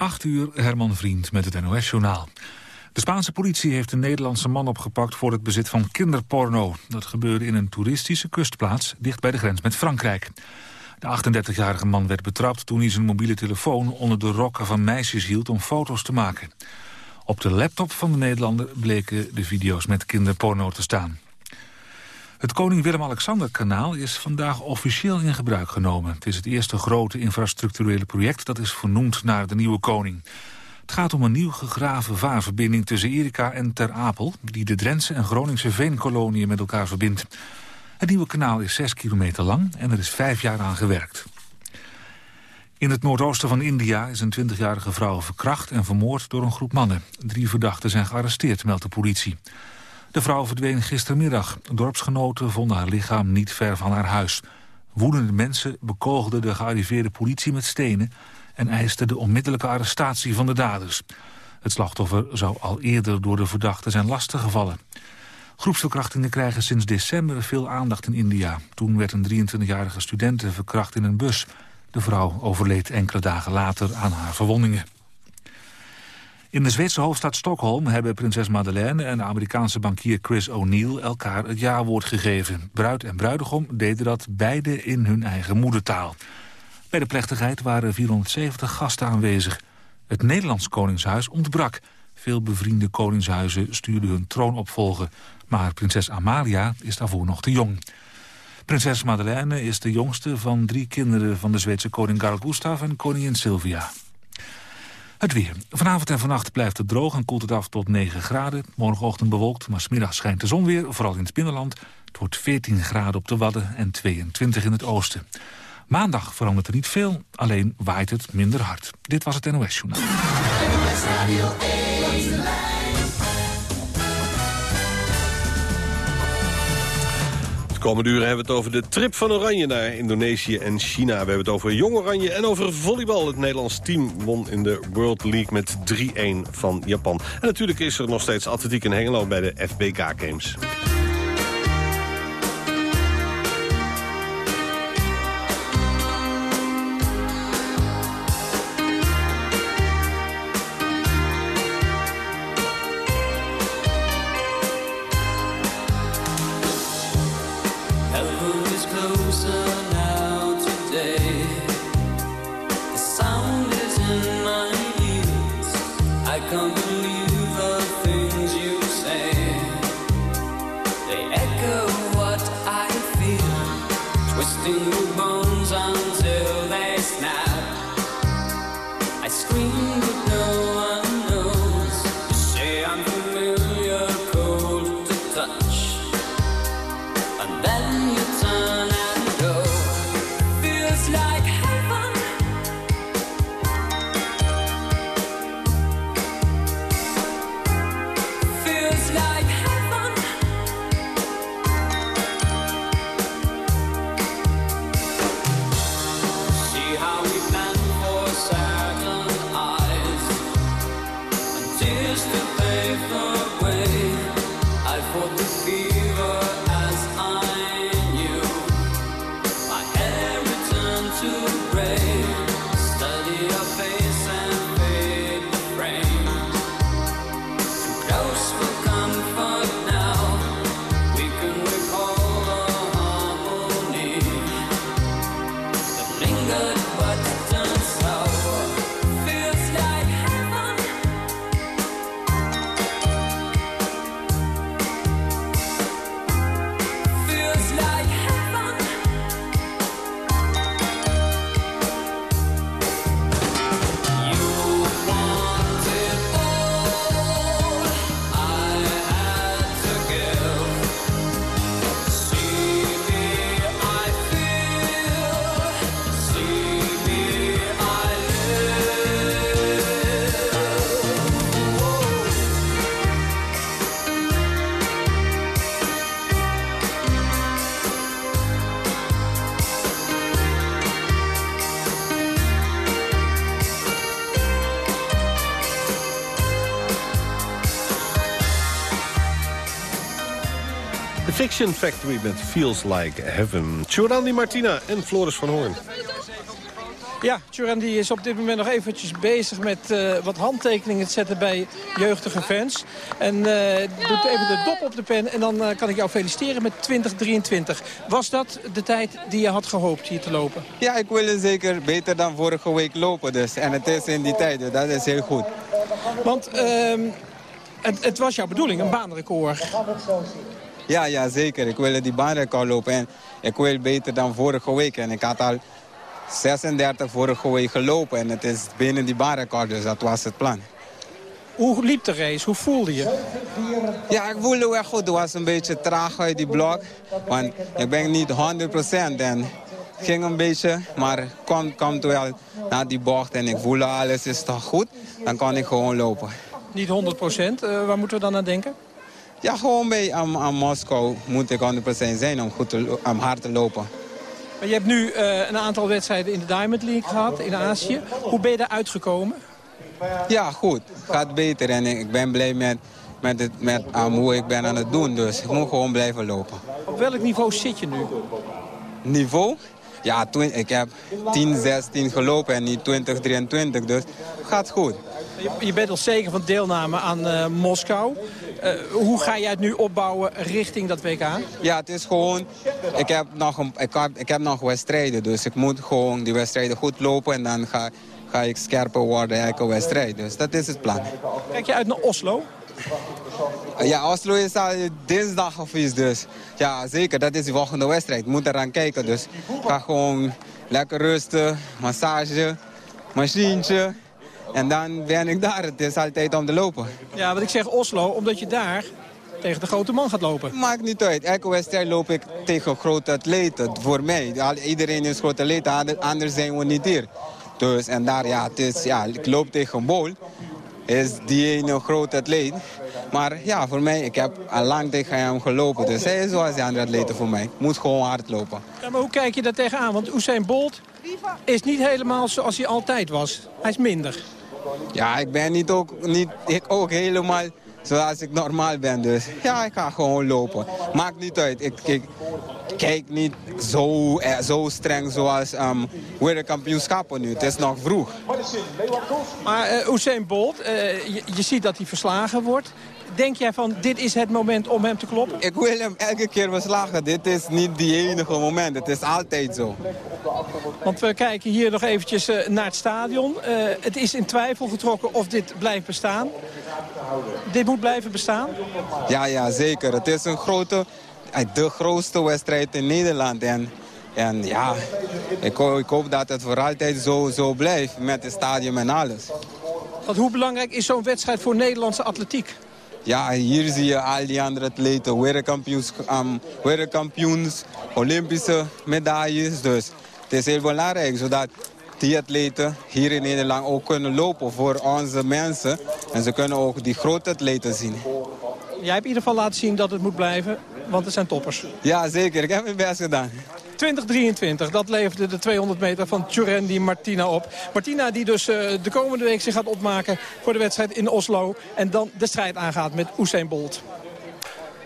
8 uur, Herman Vriend met het NOS-journaal. De Spaanse politie heeft een Nederlandse man opgepakt voor het bezit van kinderporno. Dat gebeurde in een toeristische kustplaats dicht bij de grens met Frankrijk. De 38-jarige man werd betrapt toen hij zijn mobiele telefoon onder de rokken van meisjes hield om foto's te maken. Op de laptop van de Nederlander bleken de video's met kinderporno te staan. Het Koning Willem-Alexander-kanaal is vandaag officieel in gebruik genomen. Het is het eerste grote infrastructurele project dat is vernoemd naar de nieuwe koning. Het gaat om een nieuw gegraven vaarverbinding tussen Erika en Ter Apel... die de Drentse en Groningse veenkoloniën met elkaar verbindt. Het nieuwe kanaal is 6 kilometer lang en er is vijf jaar aan gewerkt. In het noordoosten van India is een 20-jarige vrouw verkracht en vermoord door een groep mannen. Drie verdachten zijn gearresteerd, meldt de politie. De vrouw verdween gistermiddag. Dorpsgenoten vonden haar lichaam niet ver van haar huis. Woedende mensen bekogelden de gearriveerde politie met stenen... en eisten de onmiddellijke arrestatie van de daders. Het slachtoffer zou al eerder door de verdachten zijn lastiggevallen. Groepsverkrachtingen krijgen sinds december veel aandacht in India. Toen werd een 23-jarige student verkracht in een bus. De vrouw overleed enkele dagen later aan haar verwondingen. In de Zweedse hoofdstad Stockholm hebben prinses Madeleine en de Amerikaanse bankier Chris O'Neill elkaar het jawoord gegeven. Bruid en bruidegom deden dat beide in hun eigen moedertaal. Bij de plechtigheid waren 470 gasten aanwezig. Het Nederlands Koningshuis ontbrak. Veel bevriende koningshuizen stuurden hun troonopvolger. Maar prinses Amalia is daarvoor nog te jong. Prinses Madeleine is de jongste van drie kinderen van de Zweedse koning Carl Gustaf en koningin Sylvia. Het weer. Vanavond en vannacht blijft het droog en koelt het af tot 9 graden. Morgenochtend bewolkt, maar smiddag schijnt de zon weer, vooral in het binnenland. Het wordt 14 graden op de Wadden en 22 in het oosten. Maandag verandert er niet veel, alleen waait het minder hard. Dit was het NOS Journaal. Komende uren hebben we het over de trip van Oranje naar Indonesië en China. We hebben het over Jong Oranje en over volleybal. Het Nederlands team won in de World League met 3-1 van Japan. En natuurlijk is er nog steeds atletiek in Hengelo bij de FBK Games. Fiction Factory met Feels Like Heaven. Giordani Martina en Floris van Hoorn. Ja, die is op dit moment nog eventjes bezig met uh, wat handtekeningen te zetten bij jeugdige fans. En uh, doet even de dop op de pen en dan uh, kan ik jou feliciteren met 2023. Was dat de tijd die je had gehoopt hier te lopen? Ja, ik wil zeker beter dan vorige week lopen dus. En het is in die tijd, dus dat is heel goed. Want ehm, het, het, was jouw bedoeling, een baanrecord. Ja, ja, zeker. Ik wil die baanrecord lopen en ik wil beter dan vorige week. En ik had al 36 vorige week gelopen en het is binnen die baanrecord, dus dat was het plan. Hoe liep de race? Hoe voelde je? Ja, ik voelde wel goed. Het was een beetje traag uit die blok. Want ik ben niet 100% en het ging een beetje. Maar komt komt wel naar die bocht en ik voelde alles is toch goed. Dan kan ik gewoon lopen. Niet 100%? Uh, waar moeten we dan aan denken? Ja, gewoon bij aan, aan Moskou moet ik 100% zijn om, goed te, om hard te lopen. Maar je hebt nu uh, een aantal wedstrijden in de Diamond League gehad in Azië. Hoe ben je daar uitgekomen? Ja, goed. Gaat beter en ik ben blij met, met, het, met um, hoe ik ben aan het doen. Dus ik moet gewoon blijven lopen. Op welk niveau zit je nu? Niveau? Ja, ik heb 10, 16 gelopen en niet 20, 23. Dus gaat goed. Je, bent al zeker van deelname aan uh, Moskou. Uh, hoe ga jij het nu opbouwen richting dat WK? Ja, het is gewoon... Ik heb nog, een, ik heb, ik heb nog wedstrijden, dus ik moet gewoon die wedstrijden goed lopen... en dan ga, ga ik scherper worden elke wedstrijd. Dus dat is het plan. Kijk je uit naar Oslo? Ja, Oslo is al dinsdag of iets dus. Ja, zeker. Dat is de volgende wedstrijd. Moet eraan kijken. Dus ik ga gewoon lekker rusten, massage, machientje. En dan ben ik daar. Het is altijd om te lopen. Ja, wat ik zeg Oslo, omdat je daar tegen de grote man gaat lopen. Maakt niet uit. Elke wedstrijd loop ik tegen grote atleten. Voor mij. Iedereen is grote atleten, anders zijn we niet hier. Dus, en daar, ja, het is, ja, ik loop tegen Bol. Is die ene grote atleet. Maar ja, voor mij, ik heb al lang tegen hem gelopen. Dus hij is zoals die andere atleten voor mij. Moet gewoon hard lopen. Ja, maar hoe kijk je daar tegenaan? Want Usain Bolt is niet helemaal zoals hij altijd was. Hij is minder. Ja, ik ben niet ook, niet, ik ook helemaal zoals ik normaal ben. Dus ja, ik ga gewoon lopen. Maakt niet uit. Ik, ik kijk niet zo, eh, zo streng zoals um, wereldkampioenschappen nu. Het is nog vroeg. Maar uh, Usain Bolt, uh, je, je ziet dat hij verslagen wordt. Denk jij van, dit is het moment om hem te kloppen? Ik wil hem elke keer verslagen. Dit is niet die enige moment. Het is altijd zo. Want we kijken hier nog eventjes uh, naar het stadion. Uh, het is in twijfel getrokken of dit blijft bestaan. Dit moet blijven bestaan? Ja, ja, zeker. Het is een grote, eh, de grootste wedstrijd in Nederland. En, en ja, ik, ik hoop dat het voor altijd zo, zo blijft met het stadion en alles. Want hoe belangrijk is zo'n wedstrijd voor Nederlandse atletiek? Ja, hier zie je al die andere atleten, wereldkampioens, um, wereldkampioens Olympische medailles. Dus het is heel belangrijk, zodat die atleten hier in Nederland ook kunnen lopen voor onze mensen. En ze kunnen ook die grote atleten zien. Jij hebt in ieder geval laten zien dat het moet blijven, want het zijn toppers. Ja, zeker. Ik heb mijn best gedaan. 2023, dat leverde de 200 meter van Tjurendi Martina op. Martina die dus uh, de komende week zich gaat opmaken voor de wedstrijd in Oslo. En dan de strijd aangaat met Usain Bolt.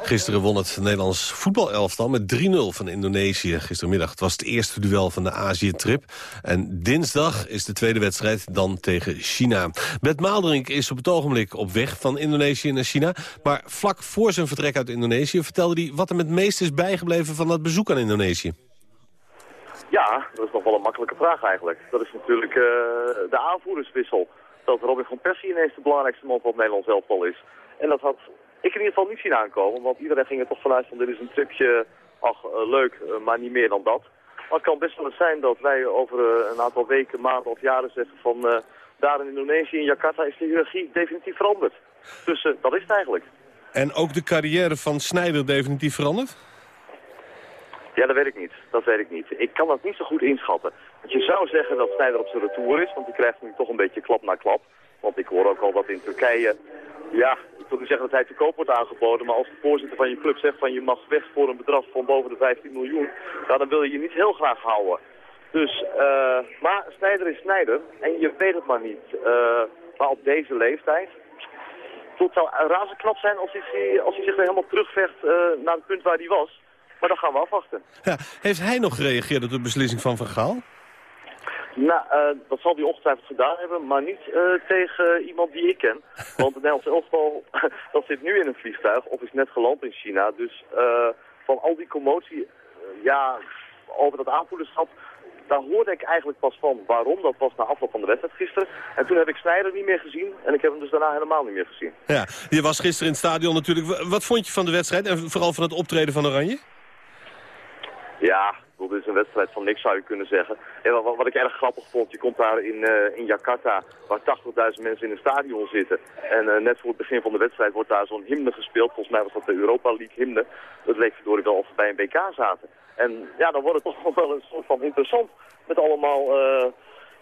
Gisteren won het Nederlands voetbalelftal met 3-0 van Indonesië. Gistermiddag het was het eerste duel van de Azië-trip. En dinsdag is de tweede wedstrijd dan tegen China. Bert Maalderink is op het ogenblik op weg van Indonesië naar China. Maar vlak voor zijn vertrek uit Indonesië vertelde hij... wat hem het meest is bijgebleven van dat bezoek aan Indonesië. Ja, dat is nog wel een makkelijke vraag eigenlijk. Dat is natuurlijk uh, de aanvoerderswissel. Dat Robin van Persie ineens de belangrijkste man van het Nederlands elftal is. En dat had ik in ieder geval niet zien aankomen, want iedereen ging er toch vanuit van dit is een tripje, ach uh, leuk, uh, maar niet meer dan dat. Maar het kan best wel eens zijn dat wij over een aantal weken, maanden of jaren zeggen van daar in Indonesië, in Jakarta, is de hiërarchie definitief veranderd. Dus dat is het eigenlijk. En ook de carrière van Snijder definitief veranderd? Ja, dat weet ik niet. Dat weet ik niet. Ik kan dat niet zo goed inschatten. Want je zou zeggen dat Snijder op zijn retour is, want die krijgt nu toch een beetje klap na klap. Want ik hoor ook al dat in Turkije, ja, ik wil niet zeggen dat hij te koop wordt aangeboden, maar als de voorzitter van je club zegt van je mag weg voor een bedrag van boven de 15 miljoen, ja, dan wil je je niet heel graag houden. Dus, uh, maar Snijder is Snijder en je weet het maar niet. Uh, maar op deze leeftijd, het zou razend knap zijn als hij, zich weer helemaal terugvecht uh, naar het punt waar hij was. Maar dat gaan we afwachten. Ja, heeft hij nog gereageerd op de beslissing van Van Gaal? Nou, uh, dat zal hij ongetwijfeld gedaan hebben, maar niet uh, tegen iemand die ik ken. Want het Nederlands elftal, dat zit nu in een vliegtuig of is net geland in China. Dus uh, van al die commotie, ja, over dat aanvoederschap, daar hoorde ik eigenlijk pas van waarom. Dat was na afloop van de wedstrijd gisteren. En toen heb ik Snijder niet meer gezien en ik heb hem dus daarna helemaal niet meer gezien. Ja, je was gisteren in het stadion natuurlijk. Wat vond je van de wedstrijd en vooral van het optreden van Oranje? Ja, dit is een wedstrijd van niks zou je kunnen zeggen. En wat, wat ik erg grappig vond, je komt daar in, uh, in Jakarta, waar 80.000 mensen in een stadion zitten. En uh, net voor het begin van de wedstrijd wordt daar zo'n hymne gespeeld. Volgens mij was dat de Europa League hymne. Dat leek verdorie wel of we bij een WK zaten. En ja, dan wordt het toch wel een soort van interessant met allemaal uh,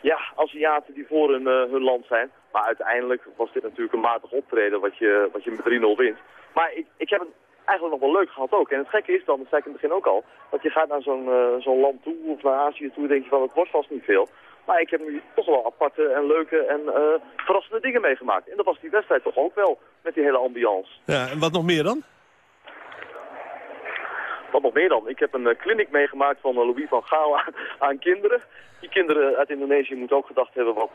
ja, Aziaten die voor hun, hun land zijn. Maar uiteindelijk was dit natuurlijk een matig optreden wat je, wat je met 3-0 wint. Maar ik, ik heb het eigenlijk nog wel leuk gehad ook. En het gekke is dan, dat zei ik in het begin ook al, dat je gaat naar zo'n uh, zo'n land toe of naar Azië toe, denk je van het wordt vast niet veel. Maar ik heb nu toch wel aparte en leuke en uh, verrassende dingen meegemaakt. En dat was die wedstrijd toch ook wel, met die hele ambiance. Ja, en wat nog meer dan? Wat nog meer dan? Ik heb een uh, kliniek meegemaakt van Louis van Gaal aan, aan, kinderen. Die kinderen uit Indonesië moeten ook gedacht hebben, wat,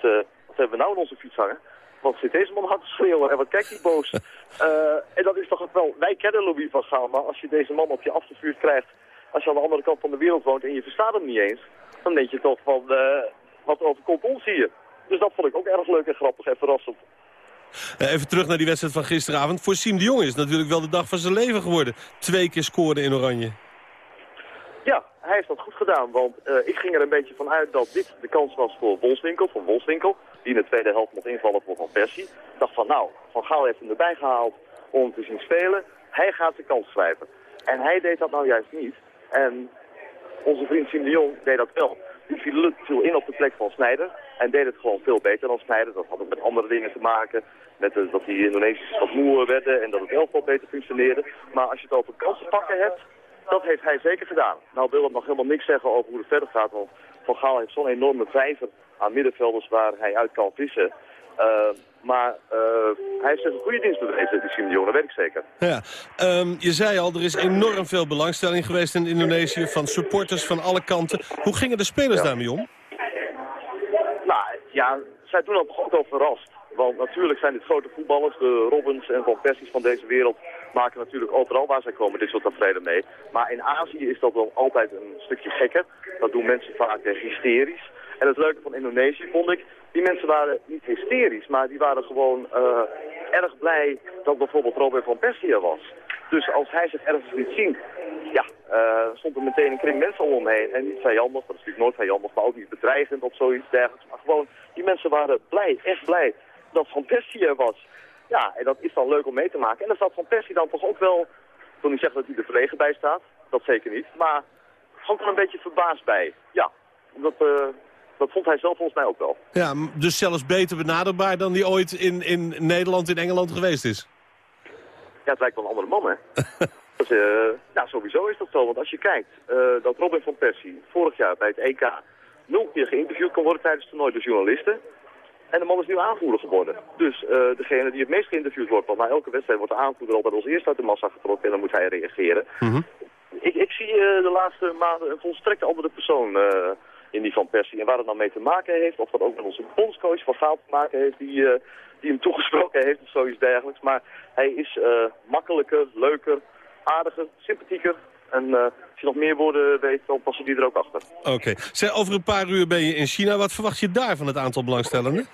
wat hebben we nou in onze fiets hangen? Wat zit deze man hard te schreeuwen en wat kijkt hij boos. en dat is toch ook wel, wij kennen Louis van Gaal, maar als je deze man op je afgevuurd krijgt, als je aan de andere kant van de wereld woont en je verstaat hem niet eens, dan denk je toch van, wat overkomt ons hier? Dus dat vond ik ook erg leuk en grappig en verrassend. Uh, even terug naar die wedstrijd van gisteravond. Voor Siem de Jong is natuurlijk wel de dag van zijn leven geworden. Twee keer scoren in oranje. Ja, hij heeft dat goed gedaan, want uh, ik ging er een beetje van uit dat dit de kans was voor Wolfswinkel, van Wolfswinkel, die in de tweede helft mocht invallen voor Van Persie. Ik dacht van nou, Van Gaal heeft hem erbij gehaald om te zien spelen. Hij gaat de kans schrijven. En hij deed dat nou juist niet. En onze vriend Sim de Jong deed dat wel. Die viel in op de plek van Snijder en deed het gewoon veel beter dan Snijder. Dat had ook met andere dingen te maken. Met de, dat die Indonesiërs wat moe werden en dat het elftal beter functioneerde. Maar als je het over kansen pakken hebt, dat heeft hij zeker gedaan. Nou wil dat nog helemaal niks zeggen over hoe het verder gaat. Want Van Gaal heeft zo'n enorme vijver aan middenvelders waar hij uit kan vissen. Uh, maar uh, hij heeft een goede dienst bewezen, die Jong, dat weet ik zeker. Ja, um, je zei al, er is enorm veel belangstelling geweest in Indonesië... van supporters van alle kanten. Hoe gingen de spelers ja. daarmee om? Ja, zij doen dat ook wel verrast. Want natuurlijk zijn dit grote voetballers, de Robbins en Van Persies van deze wereld, maken natuurlijk overal waar zij komen dit soort tafereelen mee. Maar in Azië is dat wel altijd een stukje gekker. Dat doen mensen vaak hysterisch. En het leuke van Indonesië vond ik, die mensen waren niet hysterisch, maar die waren gewoon uh, erg blij dat bijvoorbeeld Robert van Persie er was. Dus als hij zich ergens liet zien, ja, uh, stond er meteen een kring mensen omheen. En niet vijandig, dat is natuurlijk nooit vijandig, maar ook niet bedreigend of zoiets dergelijks. Maar gewoon, die mensen waren blij, echt blij dat Van Persie er was. Ja, en dat is dan leuk om mee te maken. En dan staat Van Persie dan toch ook wel, ik wil niet zeggen dat hij er verlegen bij staat, dat zeker niet. Maar ook wel een beetje verbaasd bij. Ja, dat, uh, dat vond hij zelf volgens mij ook wel. Ja, dus zelfs beter benaderbaar dan die ooit in, in Nederland, in Engeland geweest is? Ja, het lijkt wel een andere man, hè? dus, uh, nou, sowieso is dat zo. Want als je kijkt uh, dat Robin van Persie vorig jaar bij het EK nul keer geïnterviewd kon worden tijdens het toernooi door journalisten. En de man is nu aanvoerder geworden. Dus uh, degene die het meest geïnterviewd wordt, want na elke wedstrijd wordt de aanvoerder altijd als eerste uit de massa getrokken en dan moet hij reageren. Mm -hmm. ik, ik, zie de laatste maanden een volstrekt andere persoon in die Van Persie. En waar het nou mee te maken heeft, of dat ook met onze bondscoach van Gaal te maken heeft, die, die hem toegesproken heeft of zoiets dergelijks. Maar hij is makkelijker, leuker, aardiger, sympathieker. En uh, als je nog meer woorden weet, dan passen die er ook achter. Oké. Okay. Over een paar uur ben je in China. Wat verwacht je daar van het aantal belangstellenden?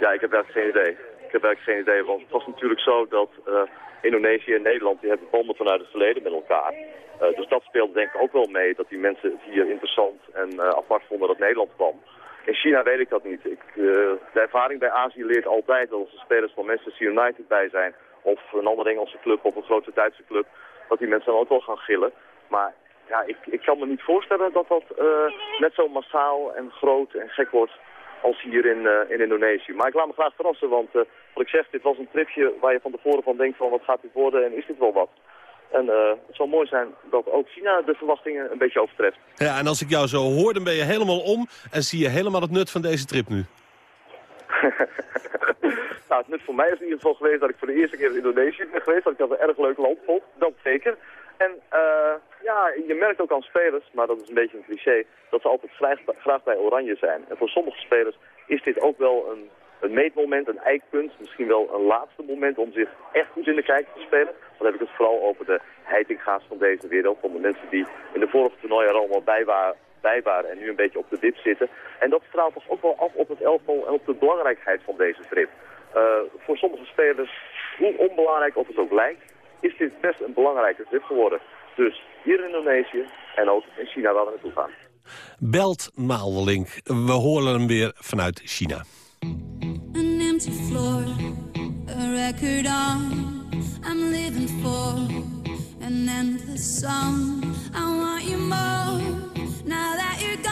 Ja, ik heb eigenlijk geen idee. Ik heb eigenlijk geen idee, want het was natuurlijk zo dat uh, Indonesië en Nederland... die hebben banden vanuit het verleden met elkaar. Uh, dus dat speelde denk ik ook wel mee, dat die mensen het hier interessant en apart vonden dat Nederland kwam. In China weet ik dat niet. Ik, de ervaring bij Azië leert altijd dat als er spelers van Manchester United bij zijn... of een andere Engelse club of een grote Duitse club dat die mensen dan ook wel gaan gillen. Maar ja, ik, ik kan me niet voorstellen dat dat uh, net zo massaal en groot en gek wordt als hier in, uh, in Indonesië. Maar ik laat me graag verrassen, want uh, wat ik zeg, dit was een tripje waar je van tevoren van denkt van wat gaat dit worden en is dit wel wat. En het zal mooi zijn dat ook China de verwachtingen een beetje overtreft. Ja, en als ik jou zo hoor, dan ben je helemaal om en zie je helemaal het nut van deze trip nu. nou, het voor mij is in ieder geval geweest dat ik voor de eerste keer in Indonesië ben geweest. Dat ik dat een erg leuk land vond. Dat zeker. En uh, ja, je merkt ook aan spelers, maar dat is een beetje een cliché, dat ze altijd graag, graag bij Oranje zijn. En voor sommige spelers is dit ook wel een, een meetmoment, een eikpunt, misschien wel een laatste moment om zich echt goed in de kijker te spelen. Dan heb ik het vooral over de heitinga's van deze wereld, van de mensen die in de vorige toernooi er allemaal bij waren, bij waren en nu een beetje op de dip zitten. En dat straalt toch ook wel af op het elftal en op de belangrijkheid van deze trip. Uh, voor sommige spelers, hoe onbelangrijk of het ook lijkt, is dit best een belangrijke trip geworden. Dus hier in Indonesië en ook in China waar we naartoe gaan. Belt Maaldelink. We horen hem weer vanuit China. An empty floor, a record on. I'm living for an endless song. I want you more now that you're gone,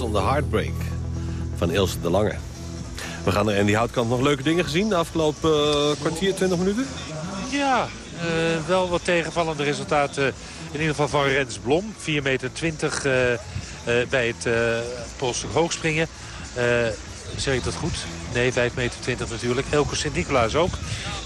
on the Heartbreak van Ilse de Lange. We gaan er in die houtkant nog leuke dingen gezien de afgelopen uh, kwartier, 20 minuten? Ja, uh, wel wat tegenvallende resultaten. In ieder geval van Rens Blom. 4,20 meter 20, uh, bij het polstuk hoogspringen. zeg ik dat goed? Nee, 5,20 meter 20 natuurlijk. Elko Sint-Nicolaas ook.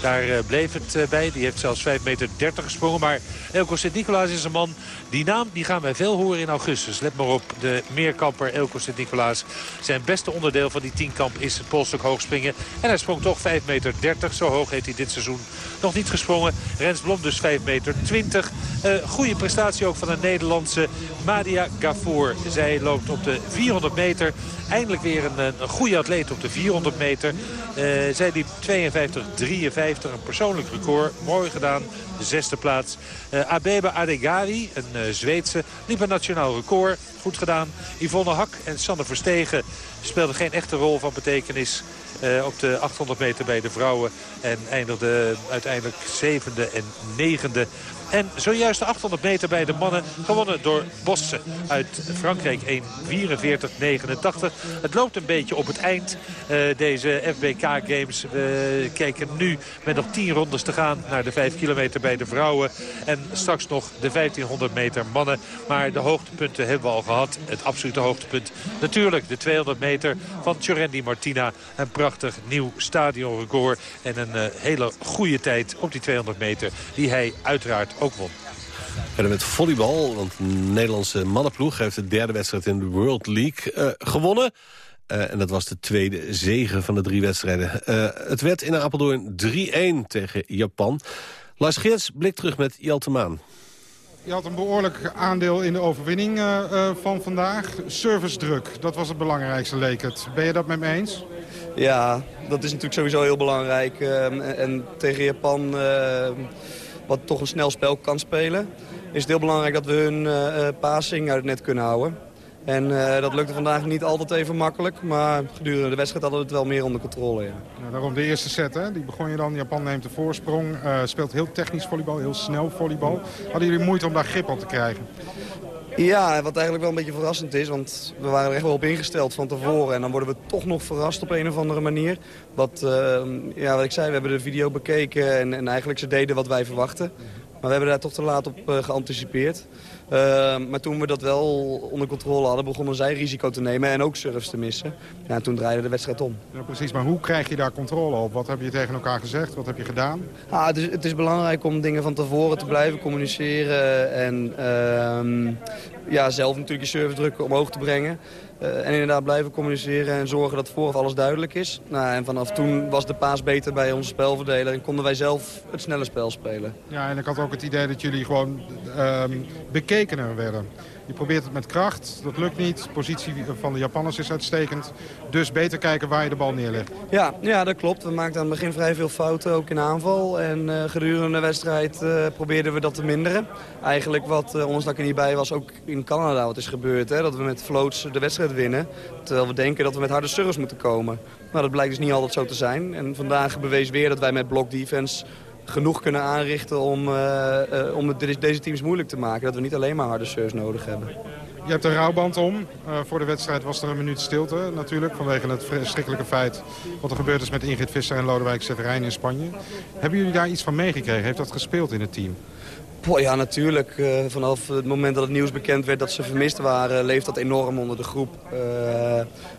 Daar bleef het bij. Die heeft zelfs 5,30 meter 30 gesprongen. Maar Elko Sint-Nicolaas is een man die naam die gaan wij veel horen in augustus. Let maar op, de meerkamper Elko Sint-Nicolaas. Zijn beste onderdeel van die tienkamp is het polstuk hoogspringen. En hij sprong toch 5,30 meter. Zo hoog heeft hij dit seizoen nog niet gesprongen. Rens Blom dus 5,20 meter. 20. Uh, goede prestatie ook van de Nederlandse Madia Gafour. Zij loopt op de 400 meter. Eindelijk weer een, een goede atleet op de 400 meter. Uh, zij liep 52,53. Een persoonlijk record. Mooi gedaan. De zesde plaats. Uh, Abeba Adegari, een uh, Zweedse, liep een nationaal record. Goed gedaan. Yvonne Hak en Sander Verstegen speelden geen echte rol van betekenis op de 800 meter bij de vrouwen. En eindigde uiteindelijk zevende en negende. En zojuist de 800 meter bij de mannen gewonnen door Bosse uit Frankrijk 1.44.89. Het loopt een beetje op het eind, uh, deze FBK Games. We kijken nu met nog 10 rondes te gaan naar de 5 kilometer bij de vrouwen. En straks nog de 1500 meter mannen. Maar de hoogtepunten hebben we al gehad. Het absolute hoogtepunt natuurlijk de 200 meter van Tjorendi Martina. Een prachtig nieuw stadionrecord. En een uh, hele goede tijd op die 200 meter die hij uiteraard ook won. Verder met volleybal, want de Nederlandse mannenploeg... heeft de derde wedstrijd in de World League uh, gewonnen. Uh, en dat was de tweede zege van de drie wedstrijden. Uh, het werd in Apeldoorn 3-1 tegen Japan. Lars Geerts blikt terug met Jelte Maan. Je had een behoorlijk aandeel in de overwinning uh, uh, van vandaag. Servicedruk, dat was het belangrijkste, leek het. Ben je dat met me eens? Ja, dat is natuurlijk sowieso heel belangrijk. Uh, en tegen Japan, wat toch een snel spel kan spelen... is het heel belangrijk dat we hun passing uit het net kunnen houden. En uh, dat lukte vandaag niet altijd even makkelijk. Maar gedurende de wedstrijd hadden we het wel meer onder controle. Ja. Nou, daarom de eerste set, hè? die begon je dan. Japan neemt de voorsprong. Uh, speelt heel technisch volleybal, heel snel volleybal. Hadden jullie moeite om daar grip op te krijgen? Ja, wat eigenlijk wel een beetje verrassend is. Want we waren er echt wel op ingesteld van tevoren. En dan worden we toch nog verrast op een of andere manier. Wat, uh, ja, wat ik zei, we hebben de video bekeken. En, en eigenlijk ze deden wat wij verwachten. Maar we hebben daar toch te laat op uh, geanticipeerd. Uh, maar toen we dat wel onder controle hadden, begonnen zij risico te nemen en ook service te missen. Ja, en toen draaide de wedstrijd om. Ja, precies, maar hoe krijg je daar controle op? Wat heb je tegen elkaar gezegd? Wat heb je gedaan? Ah, het, is, het is belangrijk om dingen van tevoren te blijven communiceren. En uh, ja, zelf natuurlijk je service druk omhoog te brengen. Uh, en inderdaad blijven communiceren en zorgen dat vooraf alles duidelijk is. Nou, en vanaf toen was de paas beter bij onze spelverdeler en konden wij zelf het snelle spel spelen. Ja, en ik had ook het idee dat jullie gewoon uh, bekekener werden. Je probeert het met kracht, dat lukt niet. De positie van de Japanners is uitstekend. Dus beter kijken waar je de bal neerlegt. Ja, ja dat klopt. We maakten aan het begin vrij veel fouten, ook in aanval. En uh, gedurende de wedstrijd uh, probeerden we dat te minderen. Eigenlijk wat, uh, ons dat er niet bij was, ook in Canada wat is gebeurd. Hè? Dat we met floats de wedstrijd winnen. Terwijl we denken dat we met harde service moeten komen. Maar dat blijkt dus niet altijd zo te zijn. En vandaag bewees weer dat wij met block defense genoeg kunnen aanrichten om, uh, uh, om het deze teams moeilijk te maken. Dat we niet alleen maar harde service nodig hebben. Je hebt een rouwband om. Uh, voor de wedstrijd was er een minuut stilte natuurlijk. Vanwege het verschrikkelijke feit wat er gebeurd is met Ingrid Visser en Lodewijk Severijn in Spanje. Hebben jullie daar iets van meegekregen? Heeft dat gespeeld in het team? Boah, ja, natuurlijk. Uh, vanaf het moment dat het nieuws bekend werd dat ze vermist waren... leeft dat enorm onder de groep. Uh,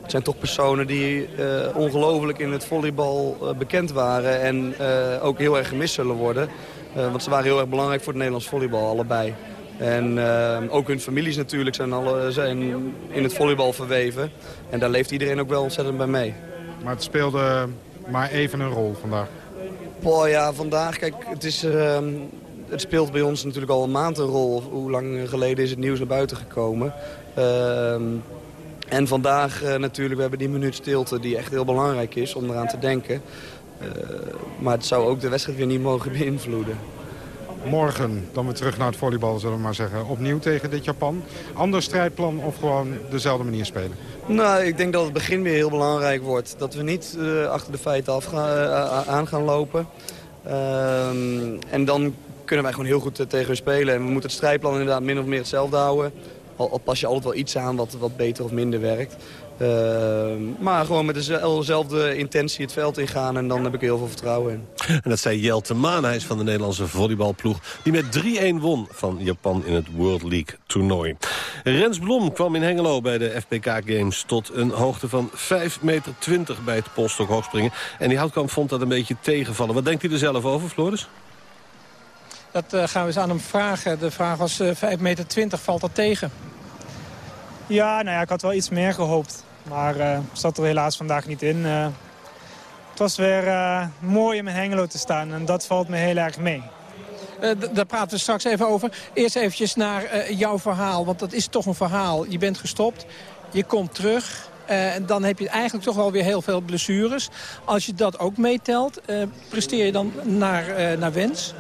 het zijn toch personen die uh, ongelooflijk in het volleybal bekend waren... en ook heel erg gemist zullen worden. want ze waren heel erg belangrijk voor het Nederlands volleybal, allebei. En ook hun families natuurlijk zijn, alle, zijn in het volleybal verweven. En daar leeft iedereen ook wel ontzettend bij mee. Maar het speelde maar even een rol vandaag? Boah, ja, vandaag, kijk, het is het speelt bij ons natuurlijk al een maand een rol. Hoe lang geleden is het nieuws naar buiten gekomen. Uh, en vandaag uh, natuurlijk, we hebben die minuut stilte die echt heel belangrijk is om eraan te denken. Uh, maar het zou ook de wedstrijd weer niet mogen beïnvloeden. Morgen dan weer terug naar het volleybal, zullen we maar zeggen. Opnieuw tegen dit Japan. Ander strijdplan of gewoon dezelfde manier spelen? Nou, ik denk dat het begin weer heel belangrijk wordt. Dat we niet uh, achter de feiten af gaan, aan gaan lopen. Ehm, en dan kunnen wij gewoon heel goed eh, tegen hun spelen. En we moeten het strijdplan inderdaad min of meer hetzelfde houden. Al, al pas je altijd wel iets aan wat, wat beter of minder werkt. Uh, maar gewoon met dezelfde intentie het veld ingaan en dan heb ik heel veel vertrouwen in. En dat zei Jelte Maanhuis van de Nederlandse volleybalploeg... die met 3-1 won van Japan in het World League toernooi. Rens Blom kwam in Hengelo bij de FPK Games... tot een hoogte van 5,20 meter bij het polstok hoogspringen. En die houtkamp vond dat een beetje tegenvallen. Wat denkt u er zelf over, Floris? Dat uh, gaan we eens aan hem vragen. De vraag was uh, 5,20 meter, valt dat tegen? Ja, nou ja, ik had wel iets meer gehoopt. Maar uh, zat er helaas vandaag niet in. Uh, het was weer uh, mooi om in Hengelo te staan en dat valt me heel erg mee. daar praten we straks even over. Eerst eventjes naar jouw verhaal, want dat is toch een verhaal. Je bent gestopt, je komt terug... en dan heb je eigenlijk toch wel weer heel veel blessures. Als je dat ook meetelt, presteer je dan naar, naar wens?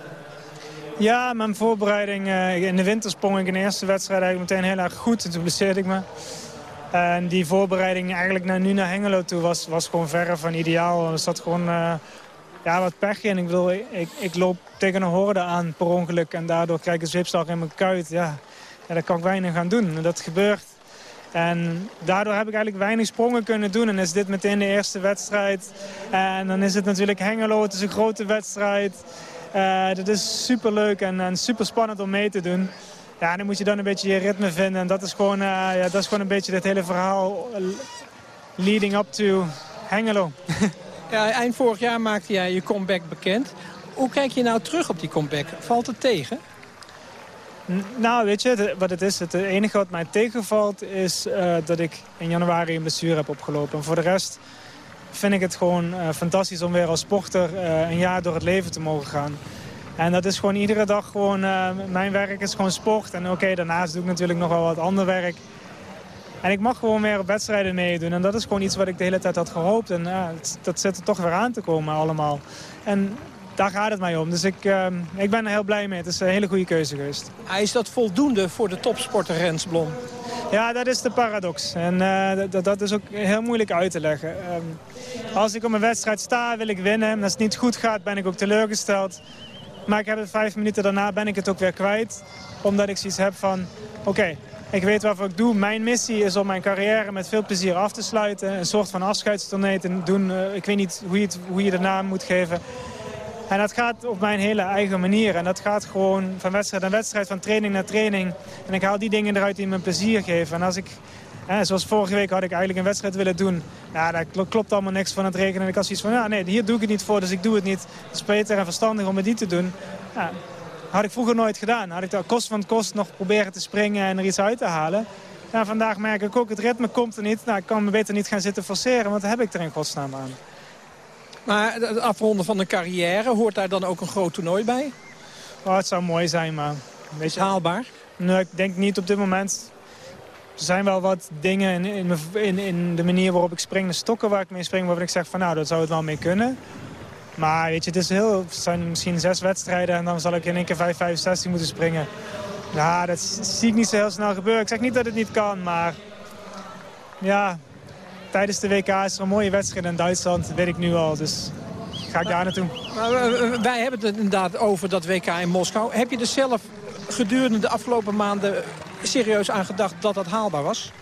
Ja, mijn voorbereiding in de winter sprong ik in de eerste wedstrijd eigenlijk meteen heel erg goed. En toen blesseerde ik me. En die voorbereiding eigenlijk naar, nu naar Hengelo toe was, was gewoon verre van ideaal. Er zat gewoon uh, ja, wat pech in. Ik bedoel, ik, ik loop tegen een horde aan per ongeluk en daardoor krijg ik een zweepslag in mijn kuit. Ja, ja, daar kan ik weinig aan doen. Dat gebeurt. En daardoor heb ik eigenlijk weinig sprongen kunnen doen. En is dit meteen de eerste wedstrijd. En dan is het natuurlijk Hengelo. Het is een grote wedstrijd. Uh, dat is super leuk en, en super spannend om mee te doen. Ja, dan moet je dan een beetje je ritme vinden. En dat is gewoon, uh, ja, dat is gewoon een beetje het hele verhaal leading up to Hengelo. ja, eind vorig jaar maakte jij je comeback bekend. Hoe kijk je nou terug op die comeback? Valt het tegen? Nou, weet je, wat het is, het enige wat mij tegenvalt is uh, dat ik in januari een blessure heb opgelopen. En voor de rest vind ik het gewoon uh, fantastisch om weer als sporter uh, een jaar door het leven te mogen gaan. En dat is gewoon iedere dag gewoon, mijn werk is gewoon sport. En oké, daarnaast doe ik natuurlijk nog wel wat ander werk. En ik mag gewoon weer op wedstrijden meedoen. En dat is gewoon iets wat ik de hele tijd had gehoopt. En dat zit er toch weer aan te komen allemaal. En daar gaat het mij om. Dus ik, uh, ik ben er heel blij mee. Het is een hele goede keuze geweest. Is dat voldoende voor de topsporter Rens Blom? Ja, dat is de paradox. En uh, dat, dat is ook heel moeilijk uit te leggen. Um, als ik op een wedstrijd sta, wil ik winnen. En als het niet goed gaat, ben ik ook teleurgesteld. Maar ik heb het vijf minuten daarna ben ik het ook weer kwijt. Omdat ik zoiets heb van, oké, ik weet waarvoor ik doe. Mijn missie is om mijn carrière met veel plezier af te sluiten. Een soort van afscheidstournee te doen. Uh, ik weet niet hoe je, het, hoe je de naam moet geven. En dat gaat op mijn hele eigen manier. En dat gaat gewoon van wedstrijd naar wedstrijd, van training naar training. En ik haal die dingen eruit die me plezier geven. En als ik, hè, zoals vorige week had ik eigenlijk een wedstrijd willen doen. Ja, daar klopt allemaal niks van het rekenen. En ik had zoiets van, ja, nee, hier doe ik het niet voor, dus ik doe het niet. Het is beter en verstandig om het niet te doen. Ja, had ik vroeger nooit gedaan. Had ik daar kost van kost nog proberen te springen en er iets uit te halen. Ja, vandaag merk ik ook, het ritme komt er niet. Nou, ik kan me beter niet gaan zitten forceren, want daar heb ik er in godsnaam aan. Maar het afronden van een carrière, hoort daar dan ook een groot toernooi bij? Oh, het zou mooi zijn, maar... Weet je, haalbaar? Nee, ik denk niet op dit moment. Er zijn wel wat dingen in, in, in de manier waarop ik spring, de stokken waar ik mee spring... waarvan ik zeg van nou, dat zou het wel mee kunnen. Maar weet je, het, is heel, het zijn misschien zes wedstrijden... en dan zal ik in één keer 5, 65 moeten springen. Ja, dat zie ik niet zo heel snel gebeuren. Ik zeg niet dat het niet kan, maar... Ja, tijdens de WK is er een mooie wedstrijd in Duitsland. Dat weet ik nu al, dus ga ik daar naartoe. Maar, eh, wij hebben het inderdaad over dat WK in Moskou. Heb je er zelf gedurende de afgelopen maanden serieus aan gedacht dat dat haalbaar was?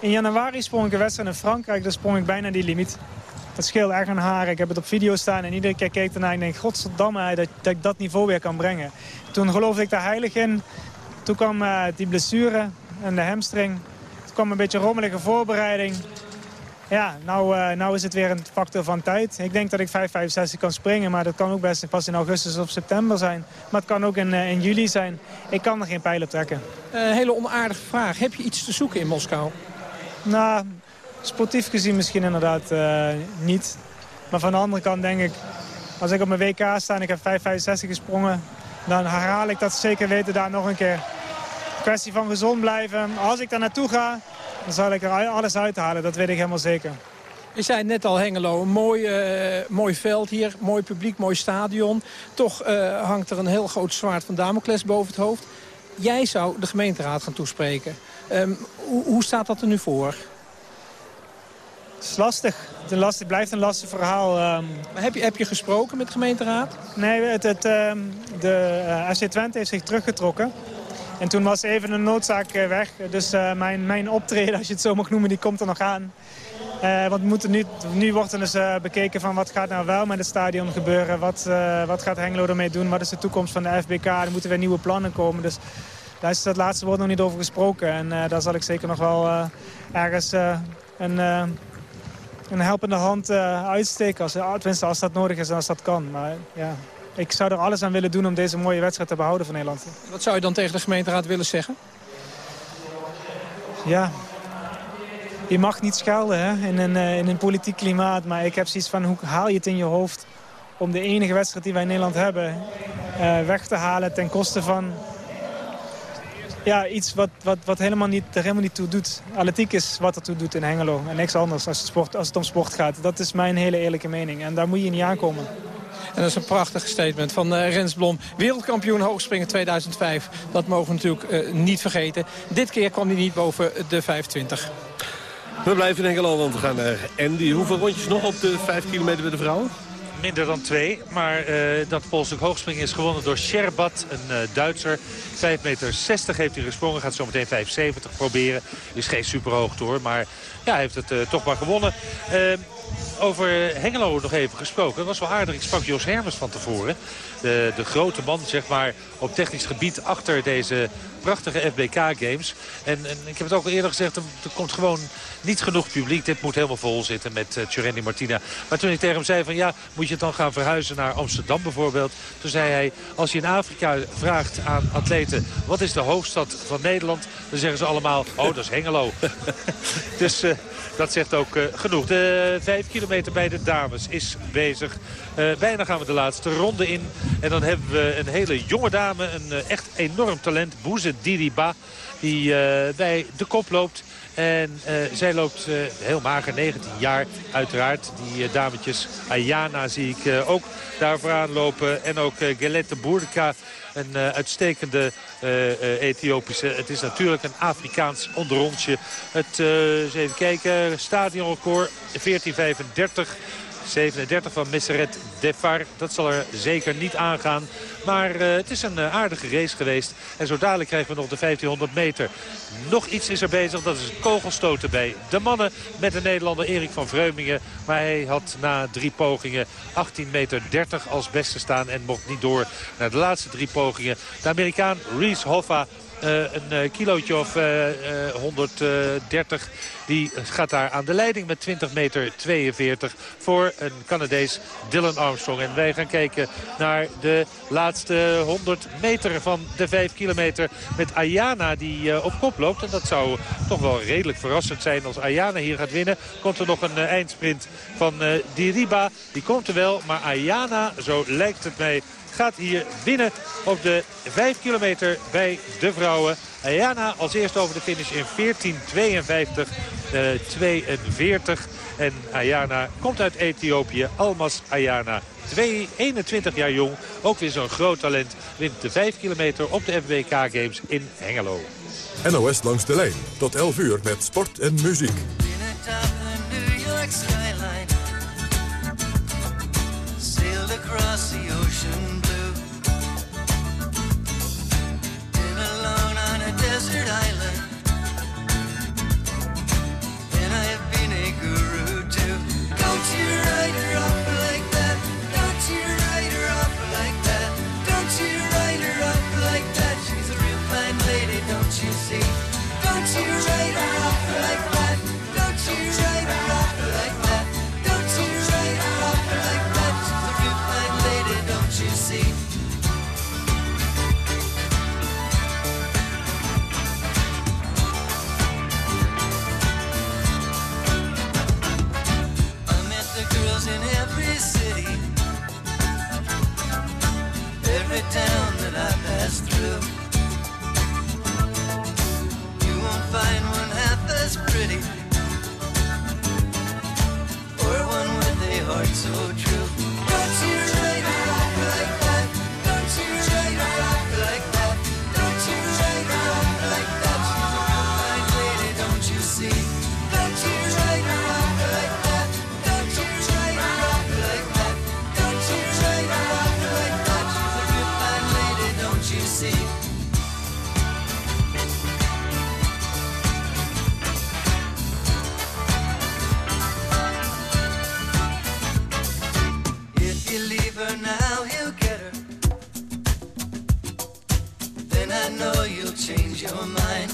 In januari sprong ik een wedstrijd in Frankrijk, daar sprong ik bijna die limiet. Dat scheelt echt een haar. Ik heb het op video staan en iedere keer keek ernaar en denk... godverdamme, dat, dat ik dat niveau weer kan brengen. Toen geloofde ik daar heilig in. Toen kwam uh, die blessure en de hamstring. Toen kwam een beetje rommelige voorbereiding. Ja, nou, uh, nou is het weer een factor van tijd. Ik denk dat ik 5,65 kan springen, maar dat kan ook best pas in augustus of september zijn. Maar het kan ook in, uh, in juli zijn. Ik kan er geen pijlen trekken. Een uh, hele onaardige vraag. Heb je iets te zoeken in Moskou? Nou, sportief gezien misschien inderdaad niet. Maar van de andere kant denk ik, als ik op mijn WK sta en ik heb 5,65 gesprongen... dan herhaal ik dat zeker weten daar nog een keer. Kwestie van gezond blijven. Als ik daar naartoe ga, dan zal ik er alles uithalen. Dat weet ik helemaal zeker. Je zei net al Hengelo, een mooi, uh, mooi veld hier, mooi publiek, mooi stadion. Toch uh, hangt er een heel groot zwaard van Damocles boven het hoofd. Jij zou de gemeenteraad gaan toespreken. Um, hoe, hoe, staat dat er nu voor? Het is lastig. Het, lastig, blijft een lastig verhaal. Um... Heb, je, heb je gesproken met de gemeenteraad? Nee, het, het, um, de uh, FC Twente heeft zich teruggetrokken. En toen was even een noodzaak weg. Dus uh, mijn, mijn optreden, als je het zo mag noemen, die komt er nog aan. Uh, want moeten nu, nu wordt er dus bekeken van wat gaat nou wel met het stadion gebeuren. Wat, wat gaat Hengelo ermee doen? Wat is de toekomst van de FBK? Er moeten weer nieuwe plannen komen. Dus daar is het laatste woord nog niet over gesproken. En daar zal ik zeker nog wel ergens een, een helpende hand uitsteken. Als, tenminste, als dat nodig is en als dat kan. Maar ja, ik zou er alles aan willen doen om deze mooie wedstrijd te behouden van Nederland. Wat zou je dan tegen de gemeenteraad willen zeggen? Ja, je mag niet schelden hè, in, een, in een politiek klimaat. Maar ik heb zoiets van, hoe haal je het in je hoofd om de enige wedstrijd die wij in Nederland hebben... Uh, weg te halen ten koste van ja, iets wat, wat, wat helemaal niet, er helemaal niet toe doet. Atletiek is wat er toe doet in Hengelo en niks anders als het, sport, als het om sport gaat. Dat is mijn hele eerlijke mening en daar moet je niet aankomen. En dat is een prachtig statement van uh, Rens Blom. Wereldkampioen hoogspringen 2005. Dat mogen we natuurlijk uh, niet vergeten. Dit keer kwam hij niet boven de 25. We blijven in Engeland, want we gaan naar Andy. Hoeveel rondjes nog op de 5 kilometer bij de vrouwen? minder dan twee. Maar uh, dat Poolstuk hoogspringen is gewonnen door Sherbat, een uh, Duitser. 5,60 meter heeft hij gesprongen. Gaat zo meteen 5,70 proberen. Is geen superhoogte hoor, maar ja, hij heeft het uh, toch maar gewonnen. Over Hengelo nog even gesproken. Dat was wel aardig. Ik sprak Jos Hermes van tevoren. De, de grote man, zeg maar, op technisch gebied achter deze prachtige FBK-games. En, en, ik heb het ook al eerder gezegd, er, komt gewoon niet genoeg publiek. Dit moet helemaal vol zitten met uh, Martina. Maar toen ik tegen hem zei van ja, moet je het dan gaan verhuizen naar Amsterdam bijvoorbeeld. Toen zei hij, als je in Afrika vraagt aan atleten, wat is de hoofdstad van Nederland? Dan zeggen ze allemaal, oh dat is Hengelo. dus uh, dat zegt ook uh, genoeg. De vijf kilometer bij de dames is bezig. bijna gaan we de laatste ronde in. En dan hebben we een hele jonge dame, een echt enorm talent, Boeze Diriba. Die uh, bij de kop loopt. En uh, zij loopt uh, heel mager, 19 jaar uiteraard. Die dametjes Ayana zie ik ook daar vooraan lopen. En ook Gelette Bourka, een uitstekende Ethiopische. Het is natuurlijk een Afrikaans onderrondje. Het, eens even kijken, stadionrecord 1435. 37 van Messeret Defar. Dat zal er zeker niet aangaan. Maar uh, het is een uh, aardige race geweest. En zo dadelijk krijgen we nog de 1500 meter. Nog iets is er bezig. Dat is kogelstoten bij de mannen. Met de Nederlander Erik van Vreumingen. Maar hij had na drie pogingen 18 meter 30 als beste staan. En mocht niet door naar de laatste drie pogingen. De Amerikaan Reese Hoffa een kilootje of uh, 130 die gaat daar aan de leiding met 20 meter 42 voor een Canadees Dylan Armstrong. En wij gaan kijken naar de laatste 100 meter van de 5 kilometer met Ayana die op kop loopt. En dat zou toch wel redelijk verrassend zijn als Ayana hier gaat winnen. Komt er nog een eindsprint van Diriba. Die komt er wel, maar Ayana, zo lijkt het mij, gaat hier winnen op de 5 kilometer bij de vrouwen. Ayana als eerste over de finish in 14.52. 42. En Ayana komt uit Ethiopië. Almas Ayana. 2, 21 jaar jong. Ook weer zo'n groot talent. Wint de 5 kilometer op de FBK Games in Hengelo. NOS langs de lijn. Tot 11 uur met sport en muziek. across the ocean desert island. And I have been a guru too. Don't you write her off like that. Don't you write her off like that. Don't you write her off like that. She's a real fine lady, don't you see? Don't you write her off like that. you're mine.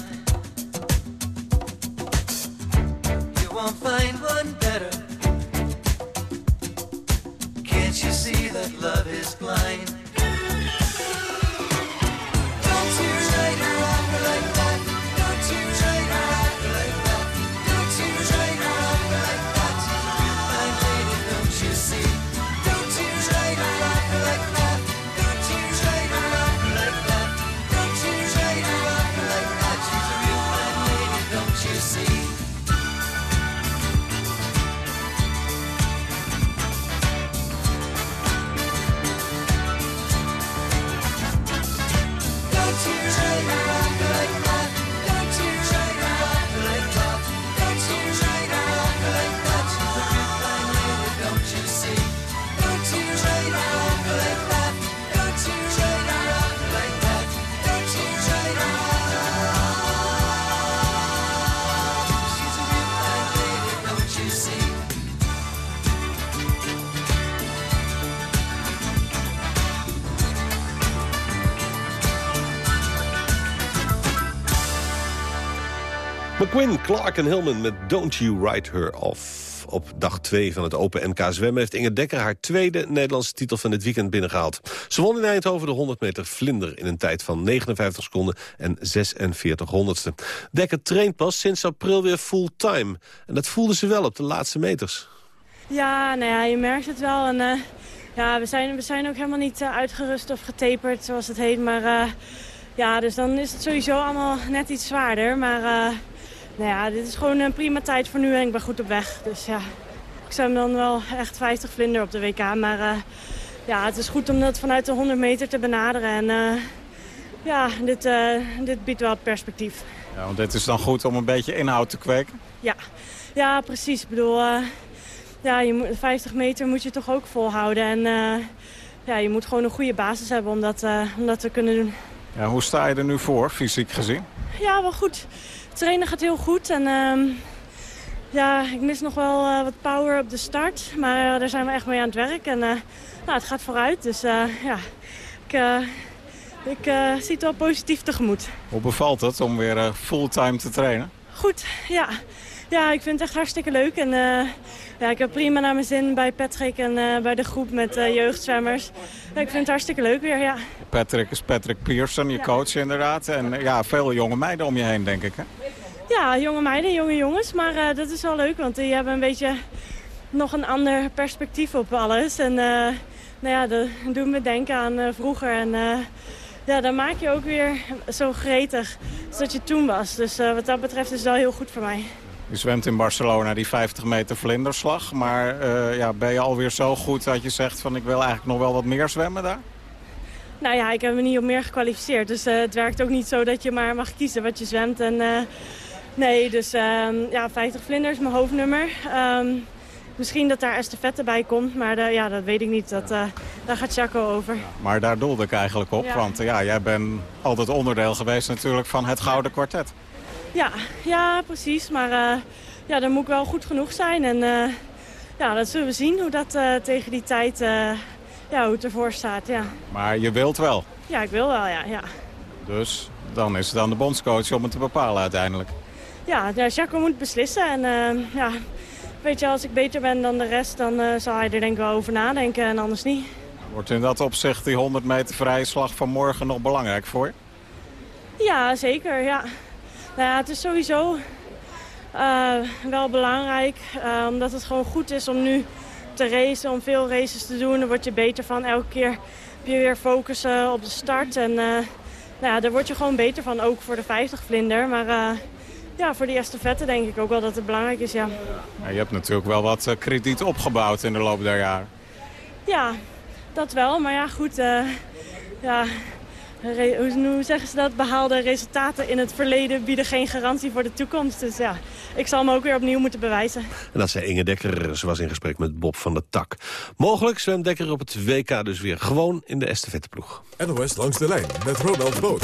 McQueen, Clark en Hillman met Don't You Write Her Off. Op dag 2 van het Open NK zwemmen heeft Inge Dekker haar tweede Nederlandse titel van dit weekend binnengehaald. Ze won in Eindhoven de 100 meter vlinder in een tijd van 59 seconden en 46 honderdste. Dekker traint pas sinds april weer fulltime. En dat voelde ze wel op de laatste meters. Ja, nou ja, je merkt het wel. En, eh, ja, we, zijn, we zijn ook helemaal niet eh, uitgerust of getaperd, zoals het heet. Maar eh, ja, dus dan is het sowieso allemaal net iets zwaarder. Maar nou ja, dit is gewoon een prima tijd voor nu en ik ben goed op weg. Dus ja, ik zwem dan wel echt 50 vlinder op de WK. Maar eh, ja, het is goed om dat vanuit de 100 meter te benaderen. En eh, ja, dit, eh, dit biedt wel perspectief. Ja, want dit is dan goed om een beetje inhoud te kweken. Ja, ja precies. Ik bedoel, ja, je moet, 50 meter moet je toch ook volhouden. En ja, je moet gewoon een goede basis hebben om dat, om dat te kunnen doen. Ja, hoe sta je er nu voor, fysiek gezien? Ja, wel goed. Trainen gaat heel goed. En ehm, ja, ik mis nog wel eh, wat power op de start. Maar eh, daar zijn we echt mee aan het werk. En eh, nou, het gaat vooruit. Dus ja, ik, ik zie het wel positief tegemoet. Hoe bevalt het om weer fulltime te trainen? Goed, ja. Ja, ik vind het echt hartstikke leuk. En ja, ik heb prima naar mijn zin bij Patrick en eh, bij de groep met eh, jeugdzwemmers. Ik vind het hartstikke leuk weer, ja. Patrick is Patrick Pearson, je coach inderdaad. En eh, ja, veel jonge meiden om je heen, denk ik. Hè? Ja, jonge meiden, jonge jongens. Maar dat is wel leuk, want die hebben een beetje nog een ander perspectief op alles. En nou ja, dat doet me denken aan vroeger. En ja, dan maak je ook weer zo gretig als dat je toen was. Dus wat dat betreft is het wel heel goed voor mij. Je zwemt in Barcelona die 50 meter vlinderslag. Maar eh, ja, ben je alweer zo goed dat je zegt van ik wil eigenlijk nog wel wat meer zwemmen daar? Nou ja, ik heb me niet op meer gekwalificeerd. Dus eh, het werkt ook niet zo dat je maar mag kiezen wat je zwemt. En, eh, nee, dus ehm, ja, 50 vlinders, mijn hoofdnummer. Ehm, misschien dat daar estafette bij komt, maar ja, dat weet ik niet. Dat, eh, daar gaat Chaco over. Maar daar doelde ik eigenlijk op. Ja. Want ja, jij bent altijd onderdeel geweest natuurlijk van het Gouden Kwartet. Ja, ja precies. Maar eh, ja, dan moet ik wel goed genoeg zijn. En eh, ja, dat zullen we zien hoe dat eh, tegen die tijd ja, hoe het ervoor staat. Ja. Maar je wilt wel. ja, ik wil wel, ja. ja. Dus dan is het aan de bondscoach om het te bepalen uiteindelijk. Ja, ja Jaco moet beslissen. En ja, weet je, als ik beter ben dan de rest, dan zal hij er denk ik wel over nadenken en anders niet. Wordt in dat opzicht die 100 meter vrije slag van morgen nog belangrijk voor je? Ja, zeker, ja. Nou ja, het is sowieso eh, wel belangrijk, eh, omdat het gewoon goed is om nu te racen, om veel races te doen. Daar word je beter van. Elke keer heb je weer focussen op de start. En eh, nou ja, daar word je gewoon beter van, ook voor de 50 vlinder. Maar ja, voor die estafette denk ik ook wel dat het belangrijk is, ja. Ja, je hebt natuurlijk wel wat krediet opgebouwd in de loop der jaren. Ja, dat wel. Maar ja, goed. ja, hoe, zeggen ze dat? Behaalde resultaten in het verleden bieden geen garantie voor de toekomst. Dus ja, ik zal me ook weer opnieuw moeten bewijzen. En dat zei Inge Dekker. Ze was in gesprek met Bob van der Tak. Mogelijk zwemt Dekker op het WK dus weer gewoon in de estafetteploeg. NOS langs de lijn met Ronald Boot.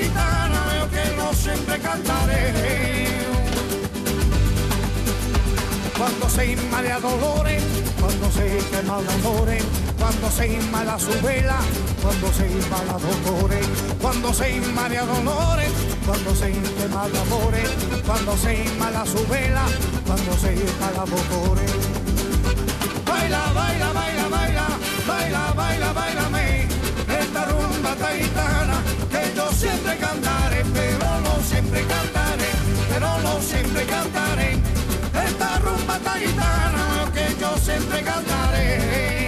Esta rumba esta gitana veo que no siempre cantaré. Cuando se inmala dolores, cuando se quema de amores, cuando se inmala su vela, cuando se inmala dolores, cuando se inmala dolores, cuando se quema de amores, cuando se inmala su vela, cuando se inmala dolores. Baila, baila, baila, baila, baila, baila, bailame, esta rumba taitana que yo siempre cantaré, pero no siempre cantaré, pero no siempre cantaré. Esta rumba taitana que yo siempre cantaré.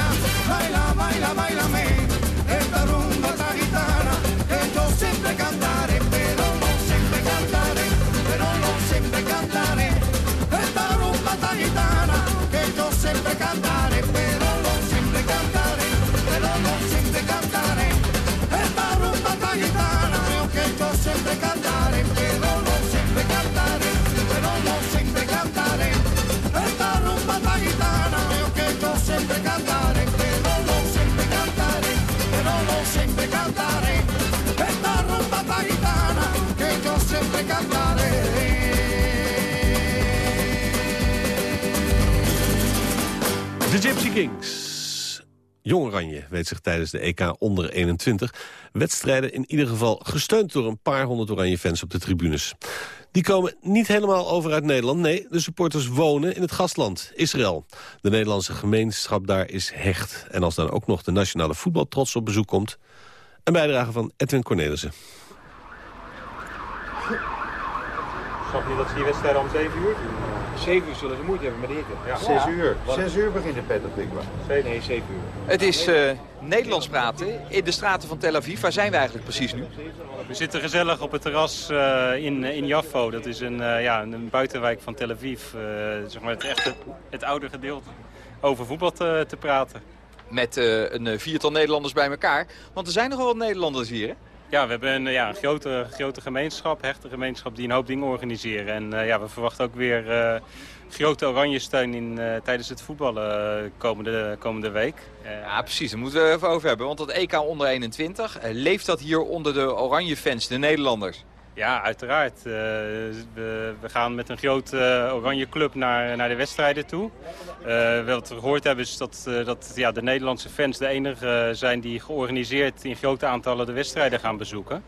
cantaré, pero no siempre cantaré, pero no siempre cantaré. Esta rumba esta gitana, creo que yo siempre cantaré, pero no siempre cantaré, pero siempre cantaré. Esta rumba gitana, que yo siempre cantaré. De Gypsy Kings. Jong Oranje weet zich tijdens de EK onder 21 wedstrijden in ieder geval gesteund door een paar honderd Oranje fans op de tribunes. Die komen niet helemaal over uit Nederland. Nee, de supporters wonen in het gastland, Israël. De Nederlandse gemeenschap daar is hecht. En als dan ook nog de nationale voetbaltrots op bezoek komt... een bijdrage van Edwin Cornelissen. Snap je dat ze die wedstrijden om 7 uur doen? 7 uur zullen ze moeite hebben met eten. Ja. 6 uur. Wat- 6 uur begint de pet op Tikwa. Nee, 7 uur. Het is eh, Nederlands praten in de straten van Tel Aviv. Waar zijn we eigenlijk precies nu? We zitten gezellig op het terras eh, in, in Jaffo. Dat is een, eh, ja, een buitenwijk van Tel Aviv. Eh, zeg maar het, echte, het oude gedeelte. Over voetbal te, te praten. Met eh, een eh, viertal Nederlanders bij elkaar. Want er zijn nogal wat Nederlanders hier, hè? Ja, we hebben een, ja, grote, grote gemeenschap, hechte gemeenschap die een hoop dingen organiseren. En eh, ja, we verwachten ook weer eh, grote oranje steun in, eh, tijdens het voetballen komende, komende week. Ja, precies. Daar moeten we even over hebben. Want dat EK onder 21, eh, leeft dat hier onder de oranje fans, de Nederlanders? Ja, uiteraard. Eh, we, gaan met een grote eh, oranje club naar, naar de wedstrijden toe. Eh, wat we gehoord hebben is dat, dat ja, de Nederlandse fans de enige zijn die georganiseerd in grote aantallen de wedstrijden gaan bezoeken.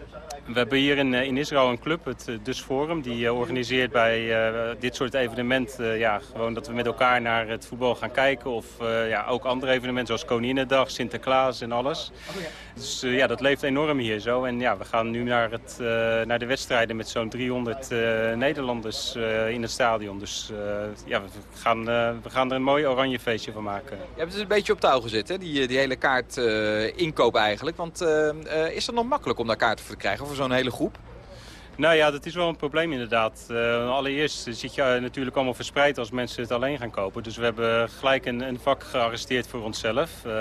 We hebben hier in, in Israël een club, het Dus Forum, die organiseert bij dit soort evenementen ja, gewoon dat we met elkaar naar het voetbal gaan kijken. Of ja, ook andere evenementen zoals Koninginnedag, Sinterklaas en alles. Dus eh, ja, dat leeft enorm hier zo. En ja, we gaan nu naar, het, eh, naar de wedstrijden met zo'n 300 eh, Nederlanders in het stadion. Dus ja, we gaan, we gaan er een mooi oranje feestje van maken. Je hebt het een beetje op touw gezet? Die, die hele kaart inkoop eigenlijk. Want is het nog makkelijk om daar kaarten voor te krijgen voor zo'n hele groep? Nou ja, dat is wel een probleem inderdaad. Eh, allereerst zit je eh, natuurlijk allemaal verspreid als mensen het alleen gaan kopen. Dus we hebben gelijk een, een vak gearresteerd voor onszelf. Eh,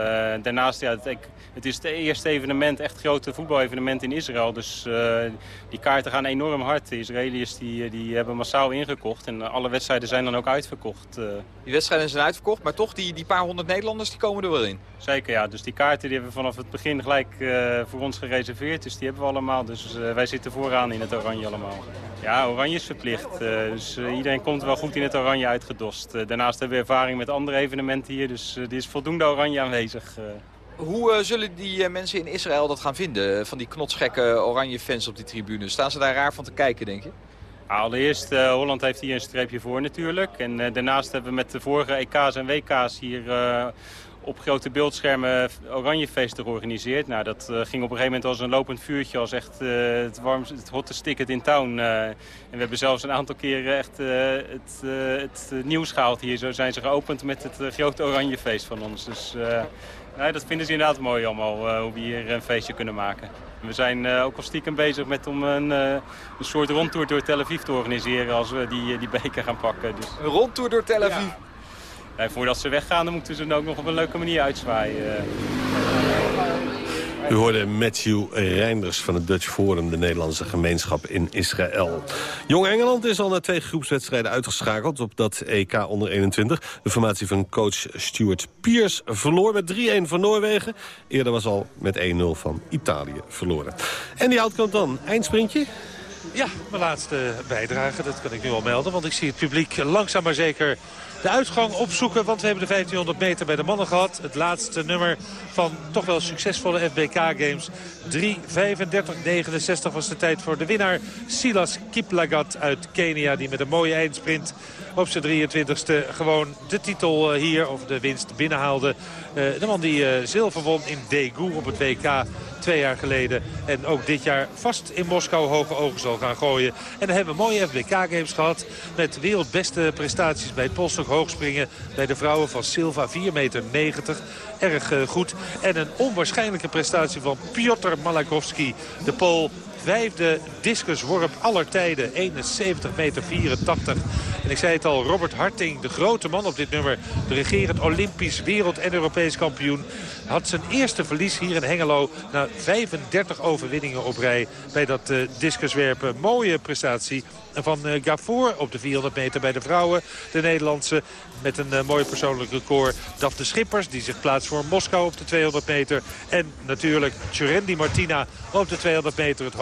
daarnaast, ja, het, het is het eerste evenement, echt grote voetbalevenement in Israël. Dus die kaarten gaan enorm hard. De Israëliërs die, die hebben massaal ingekocht. En alle wedstrijden zijn dan ook uitverkocht. Die wedstrijden zijn uitverkocht, maar toch die, die paar honderd Nederlanders die komen er wel in. Zeker, ja. Dus die kaarten die hebben we vanaf het begin gelijk voor ons gereserveerd. Dus die hebben we allemaal. Dus wij zitten vooraan in het oranje allemaal. Ja, oranje is verplicht. eh, dus eh, iedereen komt wel goed in het oranje uitgedost. Eh, daarnaast hebben we ervaring met andere evenementen hier. Dus er is voldoende oranje aanwezig. Hoe zullen die mensen in Israël dat gaan vinden? Van die knotsgekke oranje fans op die tribune. Staan ze daar raar van te kijken, denk je? Allereerst, eh, Holland heeft hier een streepje voor natuurlijk. En daarnaast hebben we met de vorige EK's en WK's hier op grote beeldschermen Oranjefeesten georganiseerd. Nou, dat eh, ging op een gegeven moment als een lopend vuurtje, als echt eh, het, warmste, het hottest ticket in town. eh. en we hebben zelfs een aantal keren echt eh, het, eh, het nieuws gehaald hier. Zo zijn ze geopend met het eh, grote Oranjefeest van ons. Dus eh, nee, dat vinden ze inderdaad mooi allemaal, eh, hoe we hier een feestje kunnen maken. We zijn eh, ook al stiekem bezig met om een, eh, een soort rondtour door Tel Aviv te organiseren als we die, die beker gaan pakken. Dus, Een rondtour door Tel Aviv? Ja, voordat ze weggaan, dan moeten ze dan ook nog op een leuke manier uitzwaaien. U hoorde Matthew Reinders van het Dutch Forum, de Nederlandse gemeenschap in Israël. Jong Engeland is al na twee groepswedstrijden uitgeschakeld op dat EK onder 21. De formatie van coach Stuart Pearce verloor met 3-1 van Noorwegen. Eerder was al met 1-0 van Italië verloren. En die houtkamp dan, eindsprintje? Ja, mijn laatste bijdrage, dat kan ik nu al melden. Want ik zie het publiek langzaam maar zeker de uitgang opzoeken. Want we hebben de 1500 meter bij de mannen gehad. Het laatste nummer van toch wel succesvolle FBK-games. 3.35.69 was de tijd voor de winnaar. Silas Kiplagat uit Kenia. Die met een mooie eindsprint op zijn 23ste gewoon de titel eh, hier, of de winst binnenhaalde. Eh, de man die eh, zilver won in Daegu op het WK twee jaar geleden. En ook dit jaar vast in Moskou hoge ogen zal gaan gooien. En dan hebben we mooie FBK-games gehad. Met wereldbeste prestaties bij het polstok hoogspringen. Bij de vrouwen van Silva 4,90 meter. Erg eh, goed. En een onwaarschijnlijke prestatie van Piotr Malakowski. De Pool vijfde discusworp aller tijden. 71 meter 84. En ik zei het al, Robert Harting, de grote man op dit nummer. De regerend Olympisch, wereld- en Europees kampioen. Had zijn eerste verlies hier in Hengelo. Na 35 overwinningen op rij bij dat uh, discuswerpen. Mooie prestatie van uh, op de 400 meter bij de vrouwen. De Nederlandse met een uh, mooi persoonlijk record. Daphne Schippers die zich plaatst voor Moskou op de 200 meter. En natuurlijk Tjurendi Martina op de 200 meter het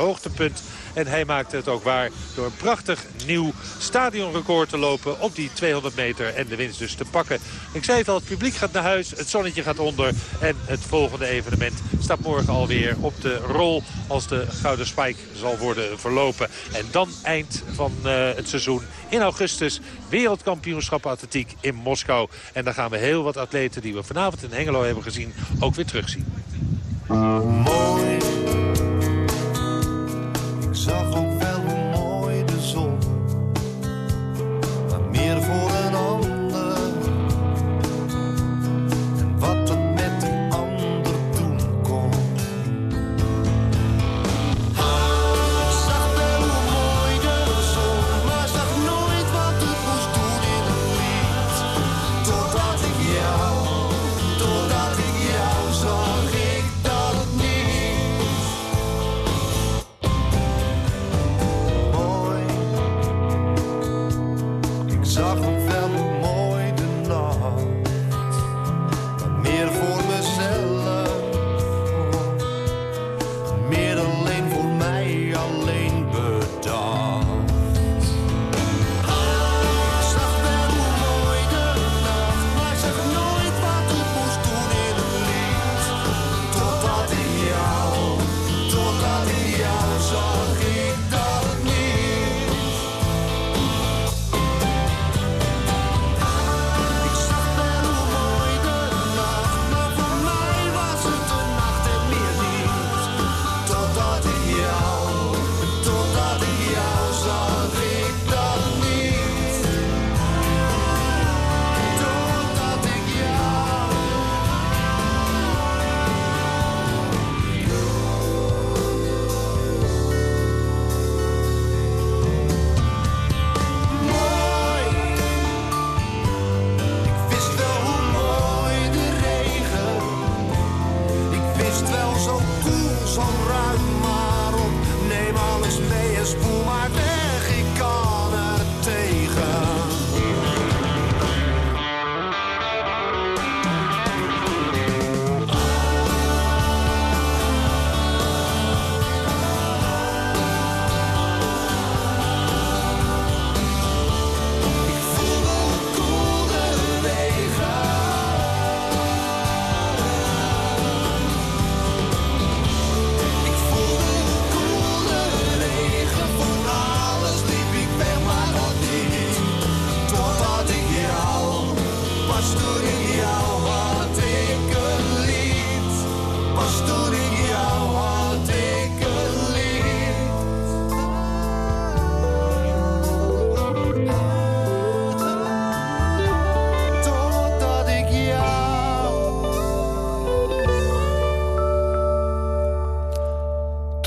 En hij maakte het ook waar door een prachtig nieuw stadionrecord te lopen op die 200 meter. En de winst dus te pakken. Ik zei het al, het publiek gaat naar huis, het zonnetje gaat onder. En het volgende evenement staat morgen alweer op de rol als de Gouden Spike zal worden verlopen. En dan eind van uh, het seizoen in augustus wereldkampioenschap atletiek in Moskou. En daar gaan we heel wat atleten die we vanavond in Hengelo hebben gezien ook weer terugzien.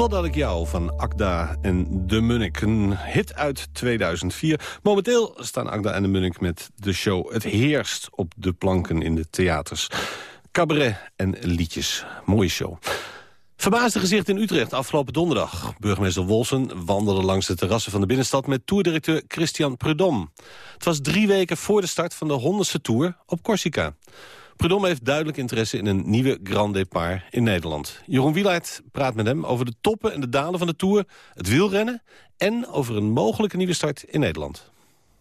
Totdat ik jou van Akda en de Munnik. Een hit uit 2004. Momenteel staan Akda en de Munnik met de show Het Heerst op de planken in de theaters. Cabaret en liedjes. Mooie show. Verbaasde gezicht in Utrecht afgelopen donderdag. Burgemeester Wolsen wandelde langs de terrassen van de binnenstad... met toerdirecteur Christian Prudhomme. Het was drie weken voor de start van de honderdste tour op Corsica. Prudhomme heeft duidelijk interesse in een nieuwe Grand Départ in Nederland. Jeroen Wielaert praat met hem over de toppen en de dalen van de Tour... het wielrennen en over een mogelijke nieuwe start in Nederland.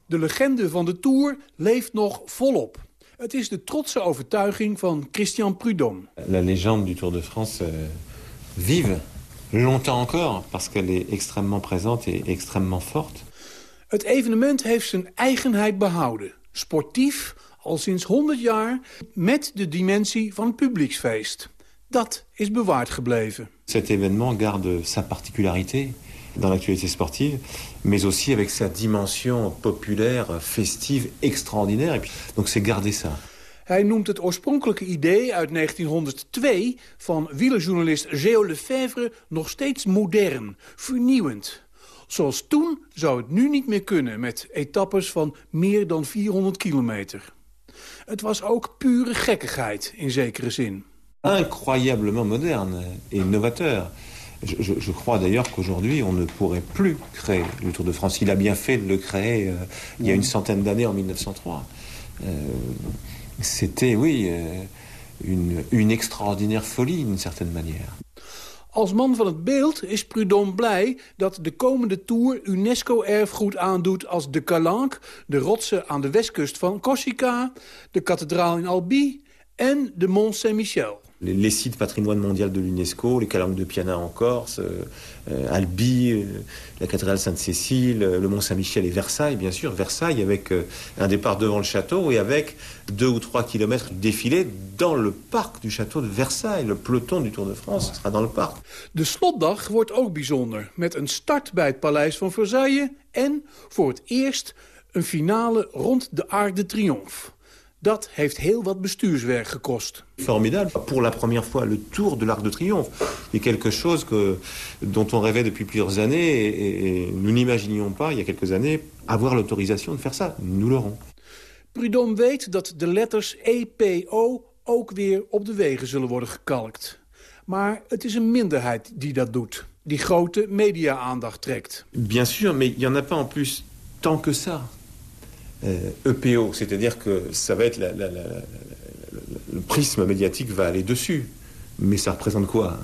De legende van de Tour leeft nog volop. Het is de trotse overtuiging van Christian Prudhomme. La légende du Tour de France euh, vive longtemps encore parce qu'elle est extrêmement présente et extrêmement forte. Het evenement heeft zijn eigenheid behouden. Sportief, al sinds 100 jaar, met de dimensie van het publieksfeest. Dat is bewaard gebleven. Cet événement garde sa particularité dans l'actualité sportive, mais aussi avec sa dimension populaire, festive, extraordinaire. Donc c'est garder ça. Hij noemt het oorspronkelijke idee uit 1902 van wielerjournalist Geo Lefebvre nog steeds modern, vernieuwend. Zoals toen zou het nu niet meer kunnen met etappes van meer dan 400 kilometer. Het was ook pure gekkigheid in zekere zin. Incroyablement moderne et novateur. Je, je- je crois d'ailleurs qu'aujourd'hui, on ne pourrait plus créer le Tour de France. Il a bien fait de le créer euh, il y a une centaine d'années, en 1903. Euh, C'était, oui, euh, une, une extraordinaire folie, d'une certaine manière. Als man van het beeld is Prudhomme blij dat de komende Tour UNESCO-erfgoed aandoet als de Calanque, de rotsen aan de westkust van Corsica, de kathedraal in Albi en de Mont Saint-Michel. Les, les sites patrimoine mondial de l'UNESCO, les calanques de Piana en Corse, euh, euh, Albi, euh, la cathédrale Sainte-Cécile, le Mont Saint-Michel et Versailles, bien sûr. Versailles avec un départ devant le château et avec deux ou trois kilomètres de défilé dans le parc du château de Versailles. Le peloton du Tour de France sera dans le parc. De slotdag wordt ook bijzonder, met een start bij het paleis van Versailles en voor het eerst een finale rond de Arc de Triomphe. Dat heeft heel wat bestuurswerk gekost. Formidable. Pour la première fois, le Tour de l'Arc de Triomphe. C'est quelque chose que, dont on rêvait depuis plusieurs années et, et nous n'imaginions pas, il y a quelques années, avoir l'autorisation de faire ça. Nous l'aurons. Prudhomme weet dat de letters EPO ook weer op de wegen zullen worden gekalkt. Maar het is een minderheid die dat doet, die grote media-aandacht trekt. Bien sûr, mais il n'y en a pas en plus tant que ça. Euh, EPO, c'est-à-dire que ça va être la- la- la- le prisme médiatique va aller dessus. Mais ça représente quoi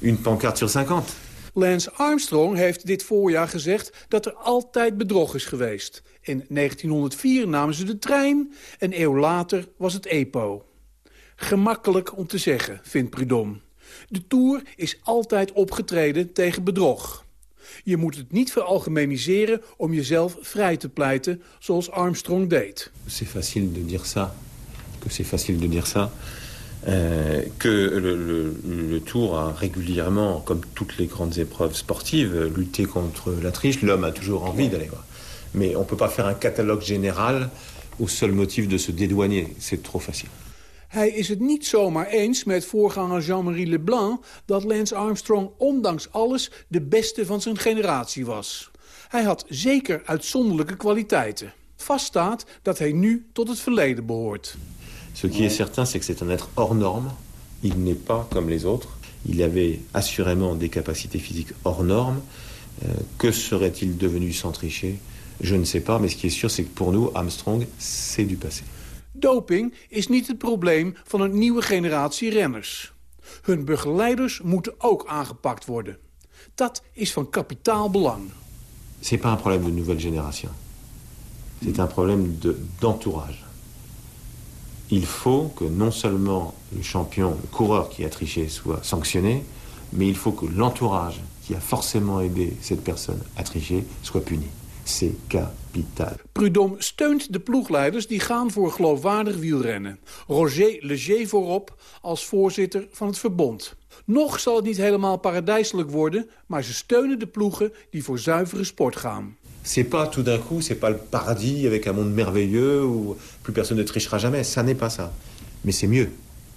Une pancarte sur 50 Lance Armstrong heeft dit voorjaar gezegd dat er altijd bedrog is geweest. In 1904 namen ze de trein, een eeuw later was het EPO. Gemakkelijk om te zeggen, vindt Prudhomme. De Tour is altijd opgetreden tegen bedrog. Je moet het niet veralgemeniseren om jezelf vrij te pleiten, zoals Armstrong deed. C'est facile de dire ça, que c'est facile de dire ça, euh, que le, le- Tour a régulièrement, comme toutes les grandes épreuves sportives, lutté contre la triche. L'homme a toujours envie d'aller voir. Mais on ne peut pas faire un catalogue général au seul motif de se dédouaner. C'est trop facile. Hij is het niet zomaar eens met voorganger Jean-Marie Leblanc... dat Lance Armstrong ondanks alles de beste van zijn generatie was. Hij had zeker uitzonderlijke kwaliteiten. Vaststaat dat hij nu tot het verleden behoort. Ce qui est certain, c'est que c'est un être hors norme. Il n'est pas comme les autres. Il avait assurément des capacités physiques hors normes. Euh, que serait-il devenu sans tricher Je ne sais pas, mais ce qui est sûr, c'est que pour nous, Armstrong, c'est du passé. Doping is niet het probleem van een nieuwe generatie renners. Hun begeleiders moeten ook aangepakt worden. Dat is van kapitaal belang. C'est pas un problème de nouvelle génération. C'est un problème de- d'entourage. Il faut que non seulement le champion, le coureur qui a triché soit sanctionné, mais il faut que l'entourage qui a forcément aidé cette personne à tricher soit puni. C'est capital. Prudhomme steunt de ploegleiders die gaan voor geloofwaardig wielrennen. Roger Leger voorop als voorzitter van het verbond. Nog zal het niet helemaal paradijselijk worden, maar ze steunen de ploegen die voor zuivere sport gaan. C'est pas tout d'un coup, c'est pas le paradis avec un monde merveilleux où plus personne ne trichera jamais. Ça n'est pas ça. Mais c'est mieux.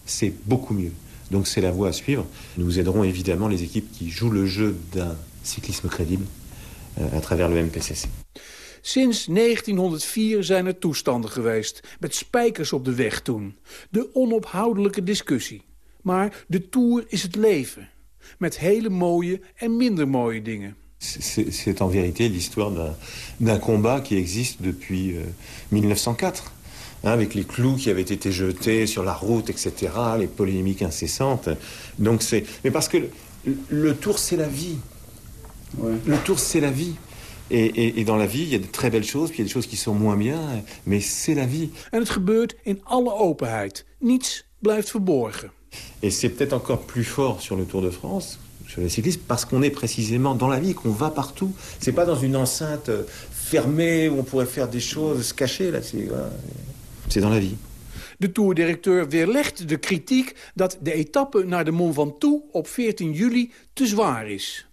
C'est beaucoup mieux. Donc c'est la voie à suivre. Nous aiderons évidemment les équipes qui jouent le jeu d'un cyclisme crédible à travers le MPCC. Sinds 1904 zijn er toestanden geweest, met spijkers op de weg toen. De onophoudelijke discussie. Maar de Tour is het leven. Met hele mooie en minder mooie dingen. C'est en vérité l'histoire d'un- combat qui existe depuis euh, 1904. hein, avec les clous qui avaient été jetés sur la route, etc., les polémiques incessantes. Donc c'est... Mais parce que le, le tour, c'est la vie. Le tour, c'est la vie. Et, et- et dans la vie, il y a de très belles choses, puis il y a des choses qui sont moins bien, mais c'est la vie. En het gebeurt in alle openheid. Niets blijft verborgen. Et c'est peut-être encore plus fort sur le Tour de France, sur les cyclistes, parce qu'on est précisément dans la vie, qu'on va partout. C'est pas dans une enceinte euh, fermée où on pourrait faire des choses, se cacher. Là, c'est voilà. C'est dans la vie. De toerdirecteur weerlegt de kritiek dat de etappe naar de Mont Ventoux op 14 juli te zwaar is.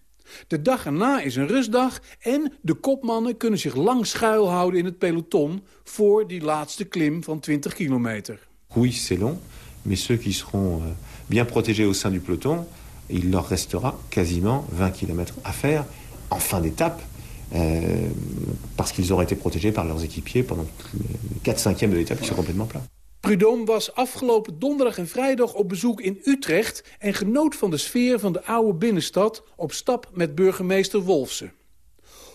De dag erna is een rustdag en de kopmannen kunnen zich lang schuilhouden in het peloton voor die laatste klim van 20 kilometer. Oui, c'est long, mais ceux qui seront euh, bien protégés au sein du peloton, il leur restera quasiment 20 km à faire en fin d'étape, euh, parce qu'ils auront été protégés par leurs équipiers pendant les 4 cinquièmes de l'étape qui sont complètement plats. Prudhomme was afgelopen donderdag en vrijdag op bezoek in Utrecht... en genoot van de sfeer van de oude binnenstad op stap met burgemeester Wolfsen.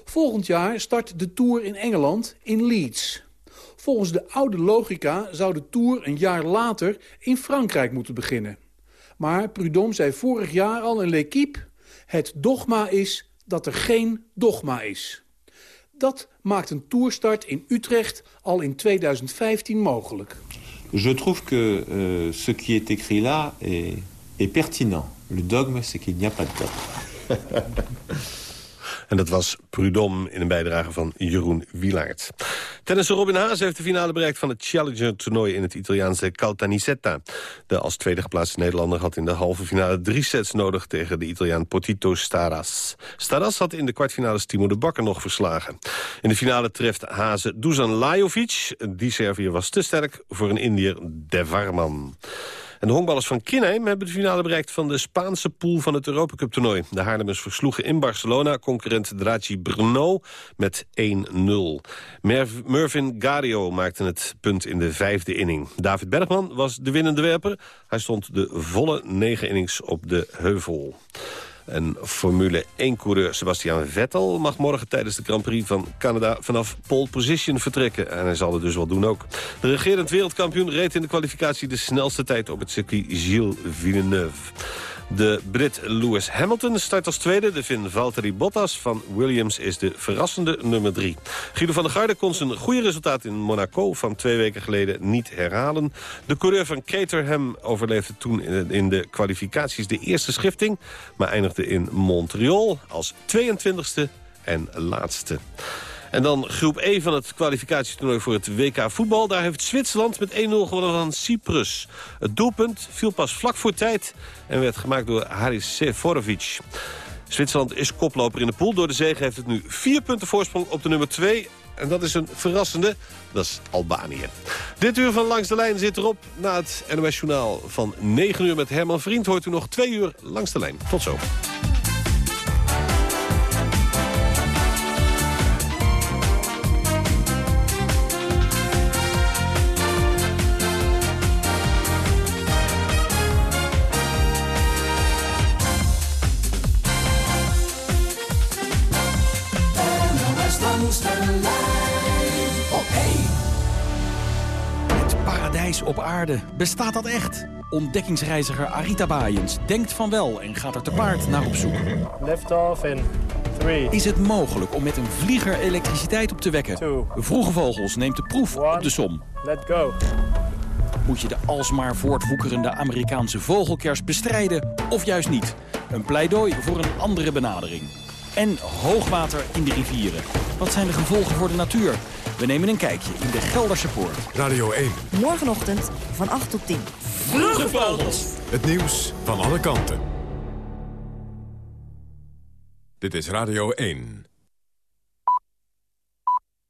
Volgend jaar start de Tour in Engeland in Leeds. Volgens de oude logica zou de Tour een jaar later in Frankrijk moeten beginnen. Maar Prudhomme zei vorig jaar al in L'Equipe... het dogma is dat er geen dogma is. Dat maakt een toerstart in Utrecht al in 2015 mogelijk. Je trouve que euh, ce qui est écrit là est, est pertinent. Le dogme, c'est qu'il n'y a pas de dogme. En dat was Prudhomme in een bijdrage van Jeroen Wielaert. Tennisser Robin Haas heeft de finale bereikt van het Challenger-toernooi in het Italiaanse Caltanissetta. De als tweede geplaatste Nederlander had in de halve finale drie sets nodig tegen de Italiaan Potito Staras. Staras had in de kwartfinales Timo de Bakker nog verslagen. In de finale treft Haase Dusan Lajovic. Die Serviër was te sterk voor een Indiër Devarman. De honkballers van Kinheim hebben de finale bereikt van de Spaanse pool van het Europacup toernooi. De Haarlemmers versloegen in Barcelona concurrent Draci Brno met 1-0. Merv- Mervin Gario maakte het punt in de vijfde inning. David Bergman was de winnende werper. Hij stond de volle negen innings op de heuvel. En Formule 1-coureur Sebastian Vettel mag morgen tijdens de Grand Prix van Canada vanaf pole position vertrekken. En hij zal het dus wel doen ook. De regerend wereldkampioen reed in de kwalificatie de snelste tijd op het circuit Gilles Villeneuve. De Brit Lewis Hamilton start als tweede. De Finn Valtteri Bottas van Williams is de verrassende nummer drie. Guido van der Garde kon zijn goede resultaat in Monaco van twee weken geleden niet herhalen. De coureur van Caterham overleefde toen in de- kwalificaties de eerste schifting... maar eindigde in Montreal als 22e en laatste. En dan groep E van het kwalificatietoernooi voor het WK voetbal. Daar heeft Zwitserland met 1-0 gewonnen van Cyprus. Het doelpunt viel pas vlak voor tijd en werd gemaakt door Haris Seforovic. Zwitserland is koploper in de pool. Door de zege heeft het nu vier punten voorsprong op de nummer 2. En dat is een verrassende, dat is Albanië. Dit uur van Langs de Lijn zit erop. Na het NOS Journaal van 9 uur met Herman Vriend... hoort u nog twee uur Langs de Lijn. Tot zo. Aarde. Bestaat dat echt? Ontdekkingsreiziger Arita Bayens denkt van wel en gaat er te paard naar op zoek. Lift off in 3. Is het mogelijk om met een vlieger elektriciteit op te wekken? Vroege Vogels neemt de proef op de som. Let go. Moet je de alsmaar voortwoekerende Amerikaanse vogelkers bestrijden of juist niet? Een pleidooi voor een andere benadering. En hoogwater in de rivieren. Wat zijn de gevolgen voor de natuur? We nemen een kijkje in de Gelderse Poort. Radio 1. Morgenochtend van 8 tot 10. Vroege Vogels! Het nieuws van alle kanten. Dit is Radio 1.